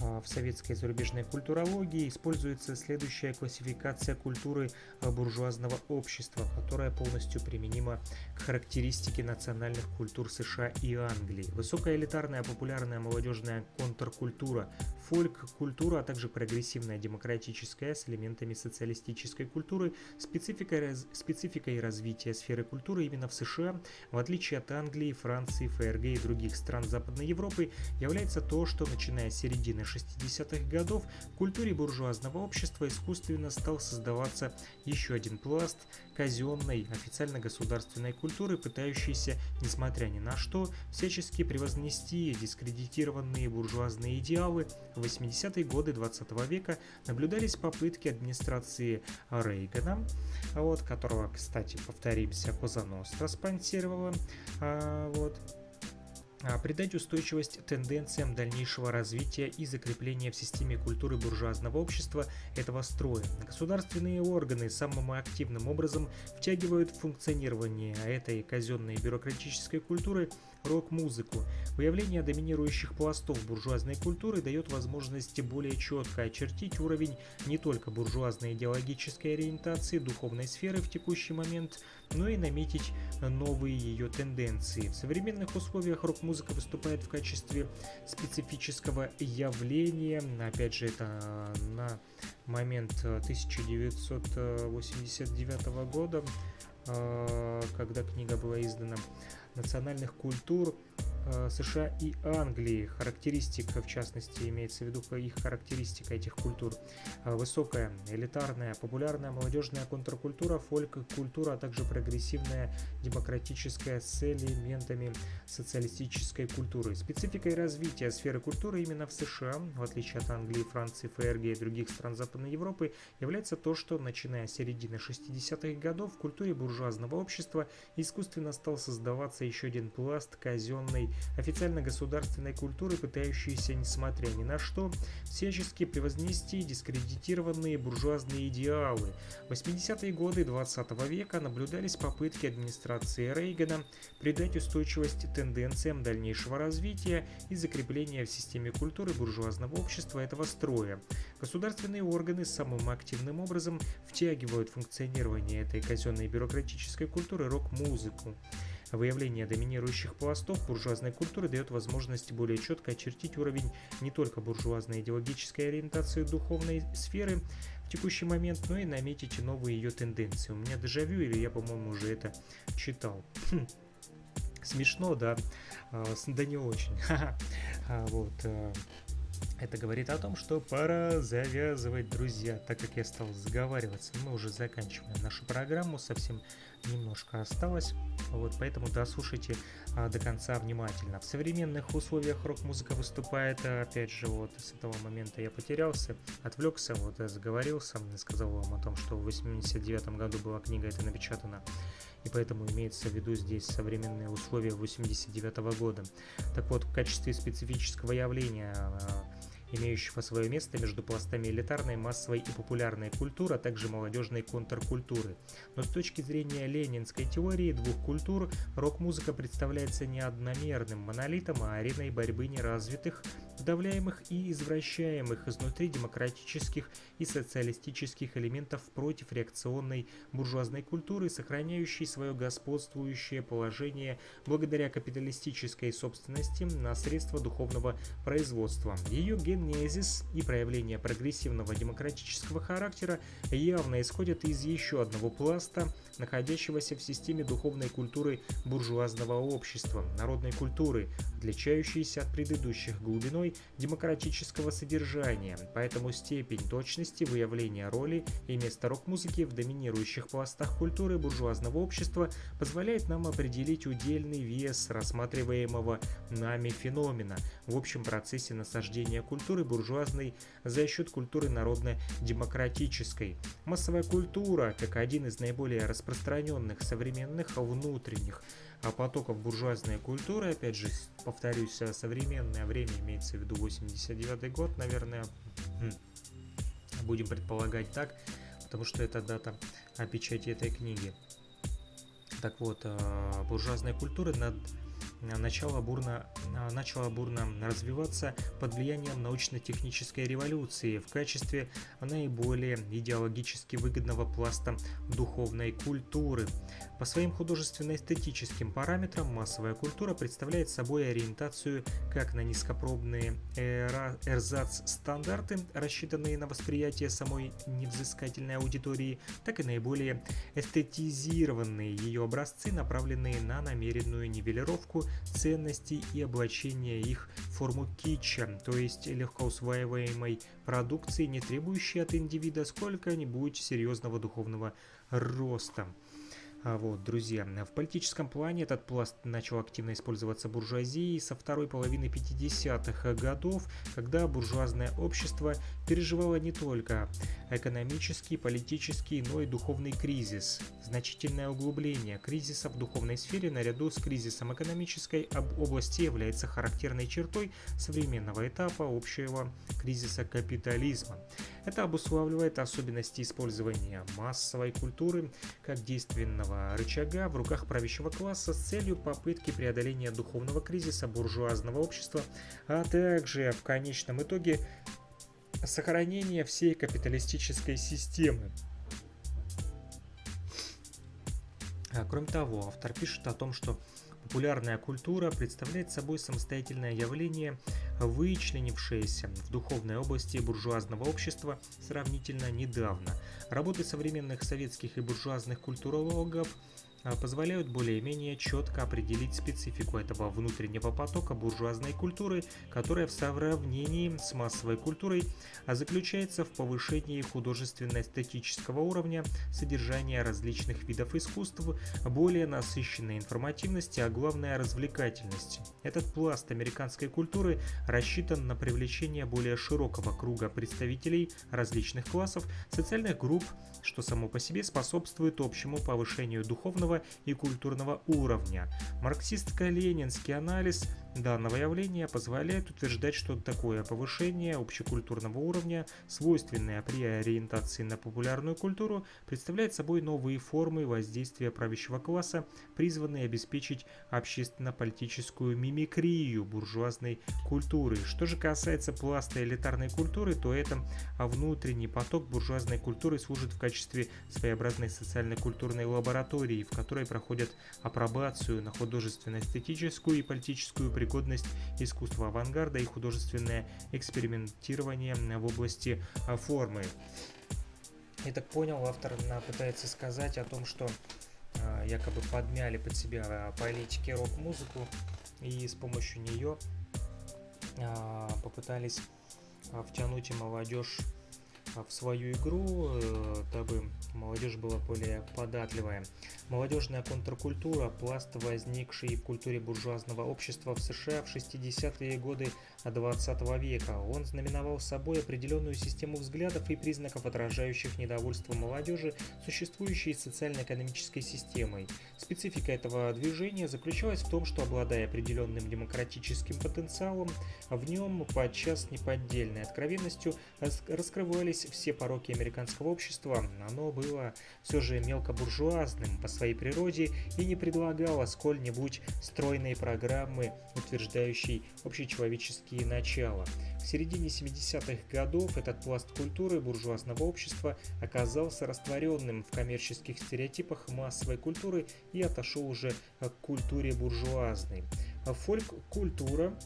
а, в советской зарубежной культурологии используется следующая классификация культуры а, буржуазного общества, которая полностью применима к характеристике национальных культур США и Англии. Высокая элитарная популярная молодежная контркультура, фольк-культура, а также прогрессивная демократическая с элементами социалистической культуры, специфика и развитие сферы культуры именно в США, в отличие от Англии, Франции, ФРГ и других стран Западной Европы, является то, что начиная с середины 60-х годов в культуре буржуазного общества искусственно стал создаваться еще один пласт казенной, официально государственной культуры, пытающейся, несмотря ни на что, всячески превознести дискредитированные буржуазные идеалы. В 80-е годы 20 века наблюдались попытки администрации Рейгана, вот, которого, кстати, повторимся, Козаностра спонсировала, а, вот, а, придать устойчивость тенденциям дальнейшего развития и закрепления в системе культуры буржуазного общества этого строя. Государственные органы самым активным образом втягивают в функционирование этой казенной бюрократической культуры рок-музыку. Выявление доминирующих пластов буржуазной культуры дает возможность более четко очертить уровень не только буржуазной идеологической ориентации духовной сферы в текущий момент, но и наметить новые ее тенденции. В современных условиях рок-музыка выступает в качестве специфического явления, опять же это на момент 1989 года, э, когда книга была издана, национальных культур США и Англии. Характеристика, в частности, имеется в виду их характеристика этих культур. Э, высокая, элитарная, популярная молодежная контркультура, фольк-культура, а также прогрессивная демократическая с элементами социалистической культуры. Спецификой развития сферы культуры именно в США, в отличие от Англии, Франции, ФРГ и других стран Западной Европы, является то, что начиная с середины 60-х годов в культуре буржуазного общества искусственно стал создаваться еще один пласт казенной официально государственной культуры, пытающейся, несмотря ни на что, всячески превознести дискредитированные буржуазные идеалы. В 80-е годы 20 века наблюдались попытки администрации Рейгана придать устойчивость тенденциям дальнейшего развития и закрепления в системе культуры буржуазного общества этого строя. Государственные органы самым активным образом втягивают функционирование этой казенной бюрократической культуры рок-музыку. Выявление доминирующих пластов буржуазной культуры дает возможность более четко очертить уровень не только буржуазной идеологической ориентации духовной сферы в текущий момент, но и наметить новые ее тенденции. У меня дежавю, или я, по-моему, уже это читал. Хм. Смешно, да? А, да не очень. *laughs* А, вот. Э, это говорит о том, что пора завязывать, друзья, так как я стал заговариваться. Мы уже заканчиваем нашу программу, совсем немножко осталось, вот поэтому дослушайте а, до конца внимательно. В современных условиях рок-музыка выступает, а, опять же, вот с этого момента я потерялся, отвлекся, вот заговорился, сказал вам о том, что в 89 году была книга эта напечатана и поэтому имеется в виду здесь современные условия 89 года. Так вот, в качестве специфического явления а, имеющего свое место между пластами элитарной, массовой и популярной культуры, а также молодежной контркультуры. Но с точки зрения ленинской теории двух культур, рок-музыка представляется не одномерным монолитом, а ареной борьбы неразвитых, подавляемых и извращаемых изнутри демократических и социалистических элементов против реакционной буржуазной культуры, сохраняющей свое господствующее положение благодаря капиталистической собственности на средства духовного производства. Ее генезис и проявление прогрессивного демократического характера явно исходят из еще одного пласта, находящегося в системе духовной культуры буржуазного общества, народной культуры, отличающейся от предыдущих глубиной демократического содержания, поэтому степень точности выявления роли и места рок-музыки в доминирующих пластах культуры буржуазного общества позволяет нам определить удельный вес рассматриваемого нами феномена. В общем процессе насаждения культуры буржуазной за счет культуры народно-демократической. Массовая культура, как один из наиболее распространенных современных внутренних потоков буржуазной культуры, опять же, повторюсь, современное время имеется в виду 89 год, наверное, будем предполагать так, потому что это дата печати этой книги. Так вот, а, буржуазная культура над начало бурно, начало бурно развиваться под влиянием научно-технической революции в качестве наиболее идеологически выгодного пласта духовной культуры. По своим художественно-эстетическим параметрам массовая культура представляет собой ориентацию как на низкопробные эрзац-стандарты, рассчитанные на восприятие самой невзыскательной аудитории, так и наиболее эстетизированные ее образцы, направленные на намеренную нивелировку ценностей и облачение их в форму китча, то есть легко усваиваемой продукции, не требующей от индивида сколько-нибудь серьезного духовного роста. А вот, друзья, в политическом плане этот пласт начал активно использоваться буржуазией со второй половины 50-х годов, когда буржуазное общество переживало не только экономический, политический, но и духовный кризис. Значительное углубление кризиса в духовной сфере наряду с кризисом экономической области является характерной чертой современного этапа общего кризиса капитализма. Это обуславливает особенности использования массовой культуры как действенного государственного рычага в руках правящего класса с целью попытки преодоления духовного кризиса буржуазного общества, а также в конечном итоге сохранения всей капиталистической системы. А, кроме того, автор пишет о том, что популярная культура представляет собой самостоятельное явление, вычленившееся в духовной области буржуазного общества сравнительно недавно. Работы современных советских и буржуазных культурологов позволяют более-менее четко определить специфику этого внутреннего потока буржуазной культуры, которая в сравнении с массовой культурой а, заключается в повышении художественно-эстетического уровня, содержания различных видов искусств, более насыщенной информативности, а главное развлекательности. Этот пласт американской культуры рассчитан на привлечение более широкого круга представителей различных классов, социальных групп, что само по себе способствует общему повышению духовного социального и культурного уровня. Марксистско-ленинский анализ данного явления позволяет утверждать, что такое повышение общекультурного уровня, свойственное при ориентации на популярную культуру, представляет собой новые формы воздействия правящего класса, призванные обеспечить общественно-политическую мимикрию буржуазной культуры. Что же касается пласта элитарной культуры, то это внутренний поток буржуазной культуры служит в качестве своеобразной социально-культурной лаборатории, в которой проходят апробацию на художественно-эстетическую и политическую пригодность искусства авангарда и художественное экспериментирование в области а, формы. Я так понял, автор пытается сказать о том, что а, якобы подмяли под себя а, политики рок-музыку и с помощью нее попытались втянуть молодежь в свою игру, э, дабы молодежь была более податливая. Молодежная контркультура – пласт, возникший в культуре буржуазного общества в США в 60-е годы 20 века. Он знаменовал собой определенную систему взглядов и признаков, отражающих недовольство молодежи, существующей социально-экономической системой. Специфика этого движения заключалась в том, что, обладая определенным демократическим потенциалом, в нем подчас неподдельной откровенностью раскрывались все пороки американского общества. Оно было все же мелкобуржуазным по своей природе и не предлагало сколь-нибудь стройной программы, утверждающей общечеловеческие начала. В середине 70-х годов этот пласт культуры буржуазного общества оказался растворенным в коммерческих стереотипах массовой культуры и отошел уже к культуре буржуазной. Фольк-культура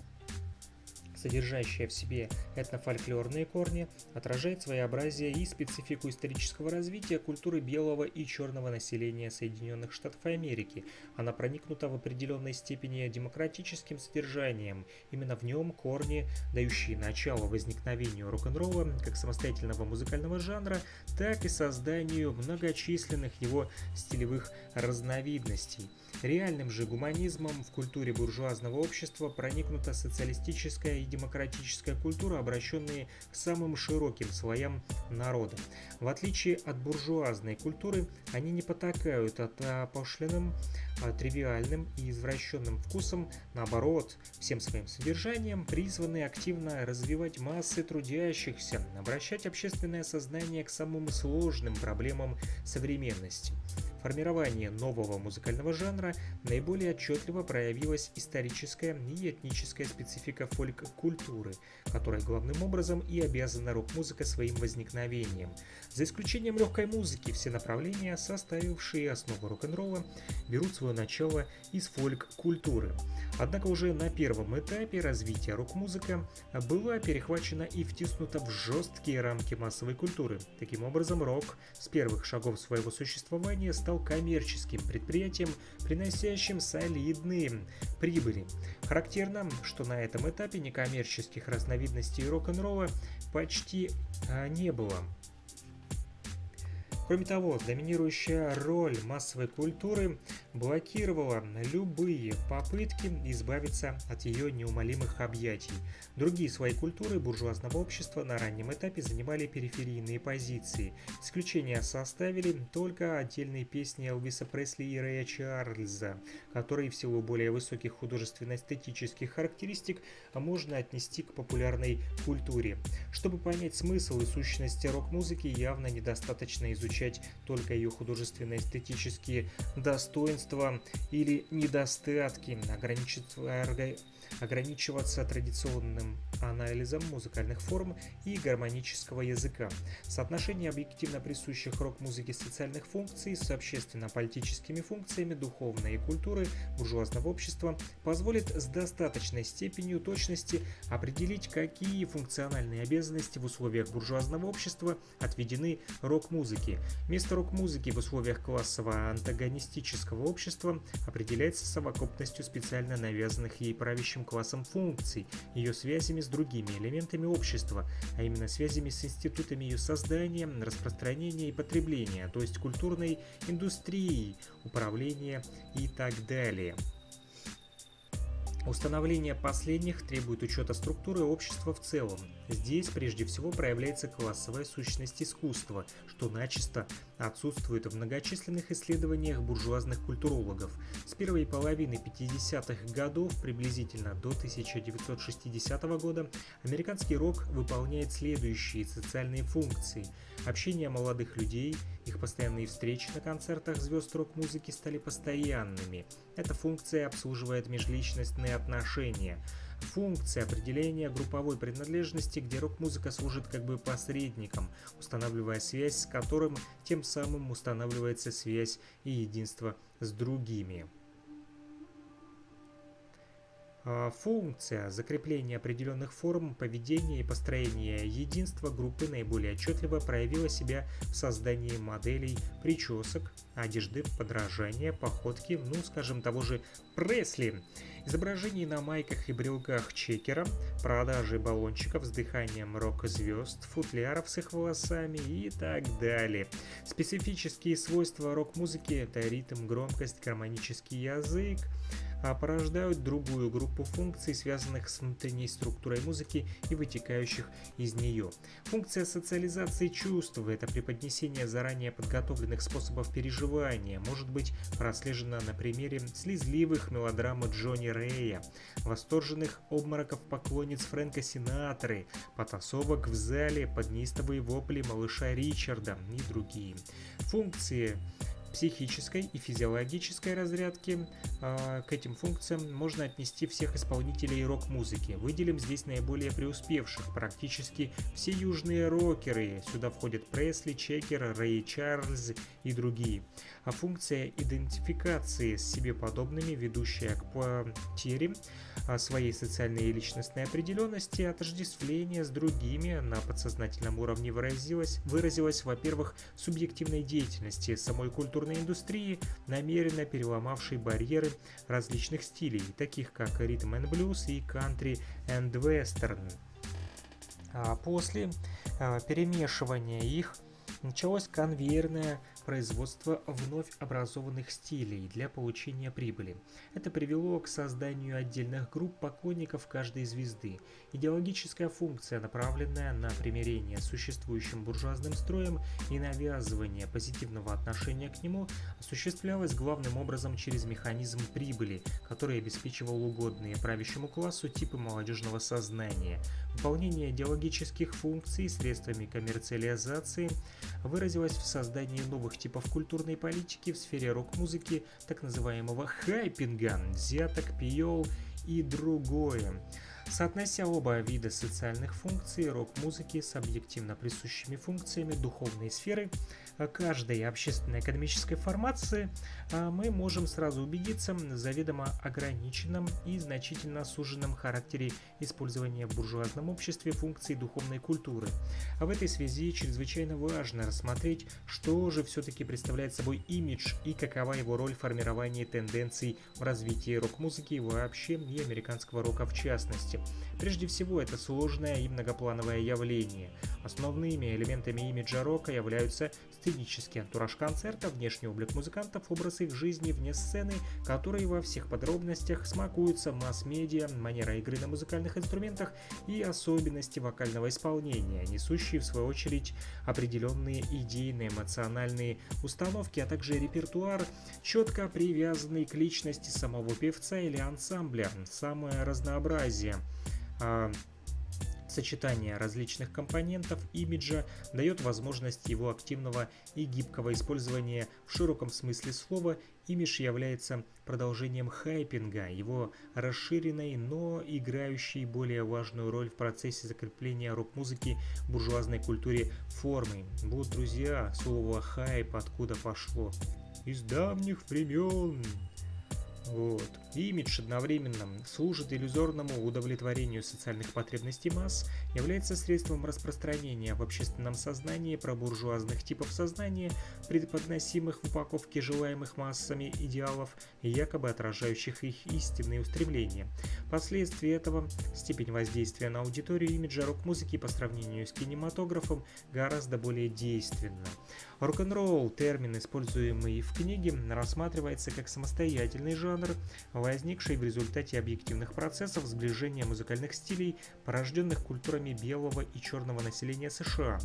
содержащая в себе этнофольклорные корни, отражает своеобразие и специфику исторического развития культуры белого и черного населения Соединенных Штатов Америки. Она проникнута в определенной степени демократическим содержанием. Именно в нем корни, дающие начало возникновению рок-н-ролла как самостоятельного музыкального жанра, так и созданию многочисленных его стилевых разновидностей. Реальным же гуманизмом в культуре буржуазного общества проникнута социалистическая и демократическая культура, обращенные к самым широким слоям народа. В отличие от буржуазной культуры, они не потакают от опошленным, а тривиальным и извращенным вкусом, наоборот, всем своим содержанием призваны активно развивать массы трудящихся, обращать общественное сознание к самым сложным проблемам современности формировании нового музыкального жанра наиболее отчетливо проявилась историческая и этническая специфика фольк-культуры, которая главным образом и обязана рок-музыка своим возникновением. За исключением легкой музыки, все направления, составившие основу рок-н-ролла, берут свое начало из фольк-культуры. Однако уже на первом этапе развития рок-музыка была перехвачена и втиснута в жесткие рамки массовой культуры. Таким образом, рок с первых шагов своего существования стал стал коммерческим предприятием, приносящим солидные прибыли. Характерно, что на этом этапе некоммерческих разновидностей рок-н-ролла почти а, не было. Кроме того, доминирующая роль массовой культуры блокировала любые попытки избавиться от ее неумолимых объятий. Другие свои культуры буржуазного общества на раннем этапе занимали периферийные позиции. Исключение составили только отдельные песни Элвиса Пресли и Рэя Чарльза, которые в силу более высоких художественно-эстетических характеристик можно отнести к популярной культуре. Чтобы понять смысл и сущность рок-музыки, явно недостаточно изучать только ее художественно-эстетические достоинства или недостатки, ограничивая ограничиваться традиционным анализом музыкальных форм и гармонического языка. Соотношение объективно присущих рок-музыке социальных функций с общественно-политическими функциями духовной и культуры буржуазного общества позволит с достаточной степенью точности определить, какие функциональные обязанности в условиях буржуазного общества отведены рок-музыке. Место рок-музыки в условиях классового антагонистического общества определяется совокупностью специально навязанных ей правящим классом функций, ее связями с другими элементами общества, а именно связями с институтами ее создания, распространения и потребления, то есть культурной индустрией, управления и так далее. Установление последних требует учета структуры общества в целом. Здесь прежде всего проявляется классовая сущность искусства, что начисто отсутствует в многочисленных исследованиях буржуазных культурологов. С первой половины 50-х годов приблизительно до 1960 года американский рок выполняет следующие социальные функции. Общение молодых людей, их постоянные встречи на концертах звезд рок-музыки стали постоянными. Эта функция обслуживает межличностные отношения. Функция определения групповой принадлежности, где рок-музыка служит как бы посредником, устанавливая связь с которым тем самым устанавливается связь и единство с другими. А, функция закрепления определенных форм поведения и построения единства группы наиболее отчетливо проявила себя в создании моделей причесок, одежды, подражания, походки, ну, скажем, того же Пресли, изображений на майках и брелках чекера, продажи баллончиков с дыханием рок-звезд, футляров с их волосами и так далее. Специфические свойства рок-музыки – это ритм, громкость, гармонический язык, а порождают другую группу функций, связанных с внутренней структурой музыки и вытекающих из нее. Функция социализации чувств – это преподнесение заранее подготовленных способов переживания, может быть прослежена на примере слезливых мелодрам Джонни Рэя, восторженных обмороков поклонниц Фрэнка Синатры, потасовок в зале под неистовые вопли малыша Ричарда и другие. Функции психической и физиологической разрядки. А, к этим функциям можно отнести всех исполнителей рок-музыки. Выделим здесь наиболее преуспевших, практически все южные рокеры. Сюда входят Пресли, Чекер, Рэй Чарльз и другие. А функция идентификации с себе подобными, ведущая к потере а, своей социальной и личностной определенности, отождествление с другими на подсознательном уровне выразилась, выразилась, во-первых, субъективной деятельности самой культурной индустрии, намеренно переломавшей барьеры различных стилей, таких как ритм and блюз и кантри and вестерн. А после а, перемешивания их началось конвейерное производство вновь образованных стилей для получения прибыли. Это привело к созданию отдельных групп поклонников каждой звезды. Идеологическая функция, направленная на примирение с существующим буржуазным строем и навязывание позитивного отношения к нему, осуществлялась главным образом через механизм прибыли, который обеспечивал угодные правящему классу типы молодежного сознания. Выполнение идеологических функций средствами коммерциализации выразилось в создании новых новых типов культурной политики в сфере рок-музыки, так называемого хайпинга, взяток, пиел и другое. Соотнося оба вида социальных функций рок-музыки с объективно присущими функциями духовной сферы каждой общественно-экономической формации, а, мы можем сразу убедиться в заведомо ограниченном и значительно суженном характере использования в буржуазном обществе функций духовной культуры. А в этой связи чрезвычайно важно рассмотреть, что же все-таки представляет собой имидж и какова его роль в формировании тенденций в развитии рок-музыки вообще и американского рока в частности. Прежде всего, это сложное и многоплановое явление. Основными элементами имиджа рока являются сценический антураж концерта, внешний облик музыкантов, образ их жизни вне сцены, которые во всех подробностях смакуются масс-медиа, манера игры на музыкальных инструментах и особенности вокального исполнения, несущие в свою очередь определенные идейные, эмоциональные установки, а также репертуар, четко привязанный к личности самого певца или ансамбля, самое разнообразие. А, Сочетание различных компонентов имиджа дает возможность его активного и гибкого использования в широком смысле слова. Имидж является продолжением хайпинга, его расширенной, но играющей более важную роль в процессе закрепления рок-музыки в буржуазной культуре формы. Вот, друзья, слово «хайп» откуда пошло? Из давних времен. Вот. Имидж одновременно служит иллюзорному удовлетворению социальных потребностей масс, является средством распространения в общественном сознании пробуржуазных типов сознания, преподносимых в упаковке желаемых массами идеалов, якобы отражающих их истинные устремления. Последствия этого – степень воздействия на аудиторию имиджа рок-музыки по сравнению с кинематографом гораздо более действенна. Рок-н-ролл, термин, используемый в книге, рассматривается как самостоятельный жанр, возникший в результате объективных процессов сближения музыкальных стилей, порожденных культурами белого и черного населения США.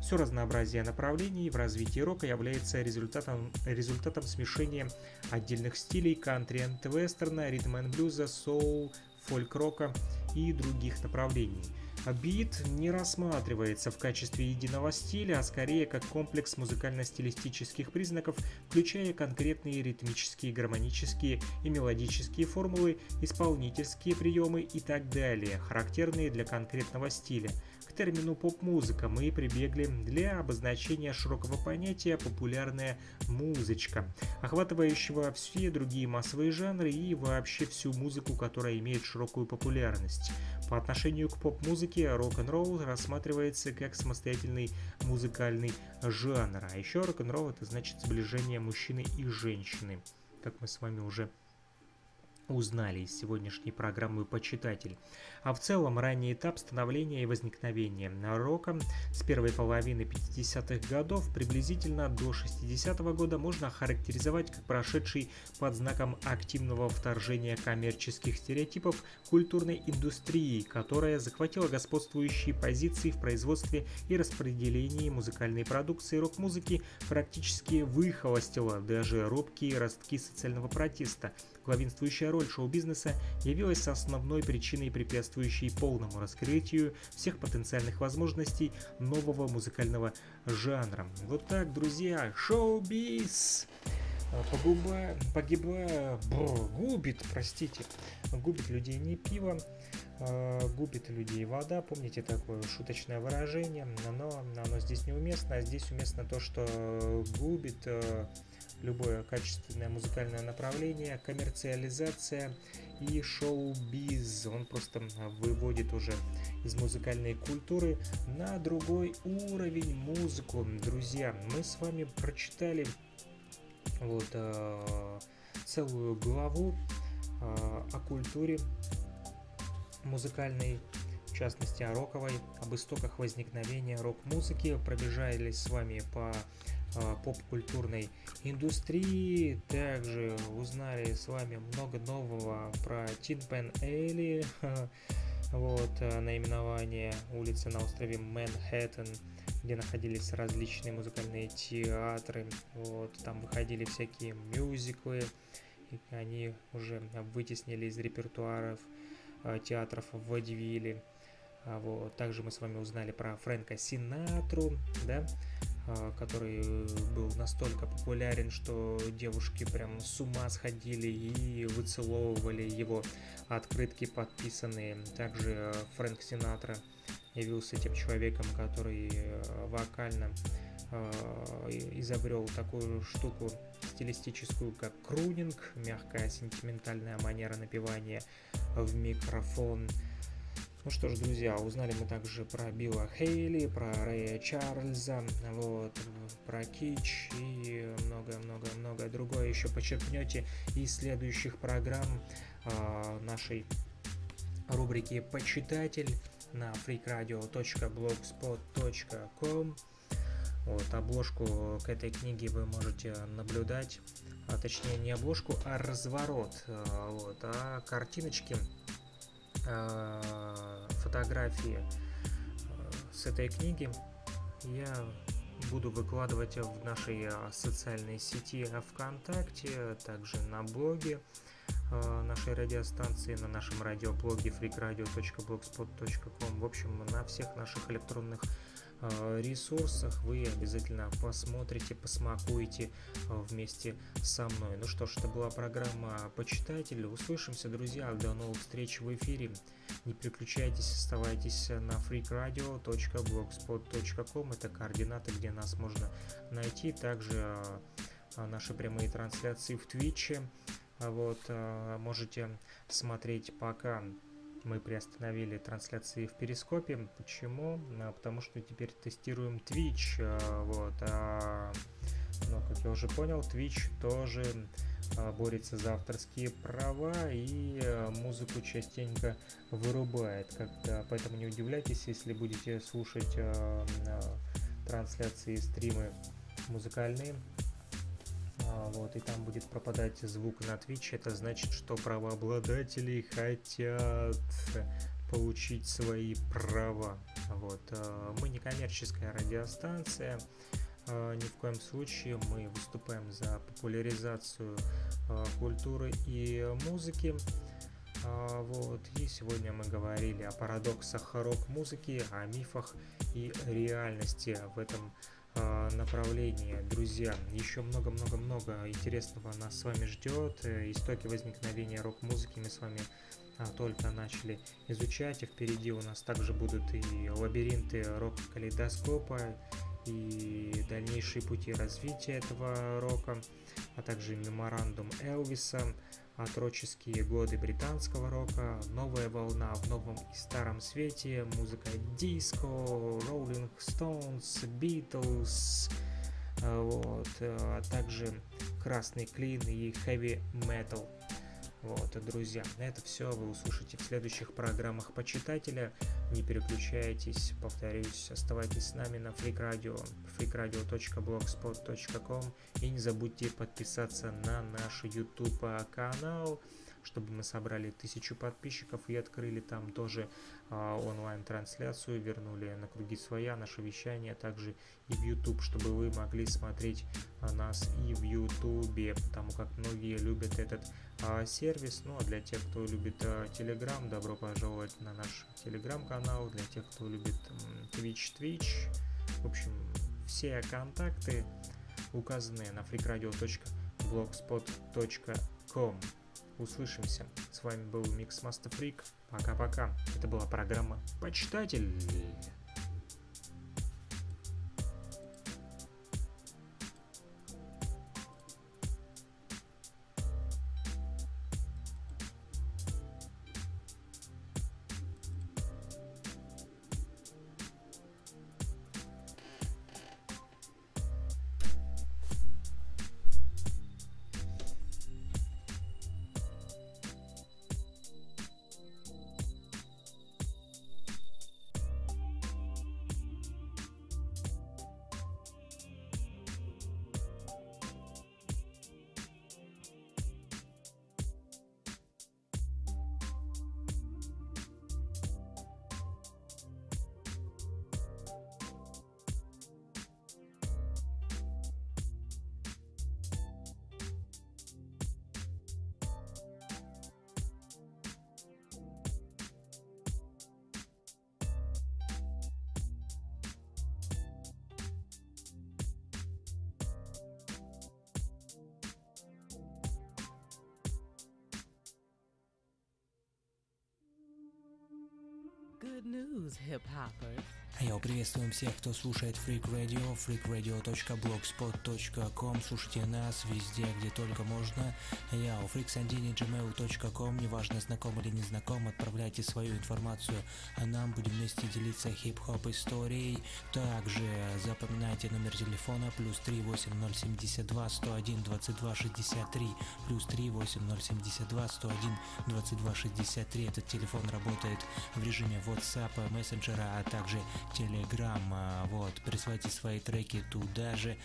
Все разнообразие направлений в развитии рока является результатом, результатом смешения отдельных стилей кантри энд вестерна, ритм энд блюза, соул, фольк-рока и других направлений – Бит не рассматривается в качестве единого стиля, а скорее как комплекс музыкально-стилистических признаков, включая конкретные ритмические, гармонические и мелодические формулы, исполнительские приемы и так далее, характерные для конкретного стиля – термину поп-музыка мы прибегли для обозначения широкого понятия «популярная музычка», охватывающего все другие массовые жанры и вообще всю музыку, которая имеет широкую популярность. По отношению к поп-музыке рок-н-ролл рассматривается как самостоятельный музыкальный жанр, а еще рок-н-ролл это значит сближение мужчины и женщины, как мы с вами уже узнали из сегодняшней программы «Почитатель». А в целом ранний этап становления и возникновения рока с первой половины 50-х годов приблизительно до 60-го года можно охарактеризовать как прошедший под знаком активного вторжения коммерческих стереотипов культурной индустрии, которая захватила господствующие позиции в производстве и распределении музыкальной продукции рок-музыки, практически выхолостила даже робкие ростки социального протеста – Главенствующая роль шоу-бизнеса явилась основной причиной, препятствующей полному раскрытию всех потенциальных возможностей нового музыкального жанра. Вот так, друзья, шоу-биз! Погуба, погибая, бр, губит, простите, губит людей не пиво, э, губит людей вода, помните такое шуточное выражение, но оно здесь неуместно, а здесь уместно то, что губит э, любое качественное музыкальное направление, коммерциализация и шоу-биз. Он просто выводит уже из музыкальной культуры на другой уровень музыку. Друзья, мы с вами прочитали вот э, целую главу э, о культуре музыкальной в частности о роковой, об истоках возникновения рок-музыки, пробежались с вами по поп-культурной индустрии. Также узнали с вами много нового про Pan Alley. *laughs* Вот, а, наименование улицы на острове Манхэттен, где находились различные музыкальные театры. Вот, там выходили всякие мюзиклы, и они уже вытеснили из репертуаров а, театров в Водивиле. Вот. Также мы с вами узнали про Фрэнка Синатру, да, а, который был настолько популярен, что девушки прям с ума сходили и выцеловывали его открытки подписанные. Также э, Фрэнк Синатра явился тем человеком, который э, вокально э, изобрел такую штуку стилистическую, как крунинг, мягкая сентиментальная манера напевания в микрофон, ну что ж, друзья, узнали мы также про Билла Хейли, про Рэя Чарльза, вот, про Кич и много-много-много другое еще почерпнете из следующих программ э, нашей рубрики «Почитатель» на freakradio.blogspot.com. Вот, обложку к этой книге вы можете наблюдать, а точнее не обложку, а разворот, а, вот, а картиночки, фотографии а, с этой книги я буду выкладывать в нашей социальной сети ВКонтакте, также на блоге нашей радиостанции, на нашем радиоблоге freakradio.blogspot.com, в общем, на всех наших электронных Э, ресурсах вы обязательно посмотрите, посмакуете э, вместе со мной. Ну что ж, это была программа «Почитатель». Услышимся, друзья. До новых встреч в эфире. Не переключайтесь, оставайтесь на freakradio.blogspot.com. Это координаты, где нас можно найти. Также э, наши прямые трансляции в Твиче. Вот, можете смотреть пока мы приостановили трансляции в Перископе. Почему? А, потому что теперь тестируем Twitch. А, вот. А, но, как я уже понял, Twitch тоже а, борется за авторские права и музыку частенько вырубает. Как, поэтому не удивляйтесь, если будете слушать трансляции, стримы музыкальные а, вот, и там будет пропадать звук на Twitch, это значит, что правообладатели хотят получить свои права. Вот. А, мы не коммерческая радиостанция, а, ни в коем случае мы выступаем за популяризацию культуры и музыки. Вот. И сегодня мы говорили о парадоксах рок-музыки, о мифах и реальности в этом а, направлении, друзья. Еще много-много-много интересного нас с вами ждет. Э, истоки возникновения рок-музыки мы с вами а, только начали изучать, и впереди у нас также будут и лабиринты рок-калейдоскопа, и дальнейшие пути развития этого рока, а также меморандум Элвиса, отроческие годы британского рока, новая волна в новом и старом свете, музыка диско, Rolling Stones, Beatles, вот, а также красный клин и heavy metal. Вот, друзья, это все вы услышите в следующих программах почитателя. Не переключайтесь, повторюсь, оставайтесь с нами на Freak Radio, freakradio.blogspot.com и не забудьте подписаться на наш YouTube канал чтобы мы собрали тысячу подписчиков и открыли там тоже а, онлайн-трансляцию, вернули на круги своя наше вещание, а также и в YouTube, чтобы вы могли смотреть а, нас и в YouTube, потому как многие любят этот а, сервис. Ну а для тех, кто любит а, Telegram, добро пожаловать на наш Telegram-канал. Для тех, кто любит Twitch, Twitch. В общем, все контакты указаны на freakradio.blogspot.com. Услышимся. С вами был Микс Master Freak. Пока-пока. Это была программа «Почитатель». Всех, кто слушает Freak Radio, freakradio.blogspot.com. Слушайте нас везде, где только можно. Я у freaksandini.gmail.com. Неважно, знаком или не знаком, отправляйте свою информацию, а нам будем вместе делиться хип-хоп историей. Также запоминайте номер телефона плюс 38072 101 22 63 плюс 38072 101 22 63. Этот телефон работает в режиме WhatsApp, мессенджера, а также Telegram. Вот, присылайте свои треки туда же.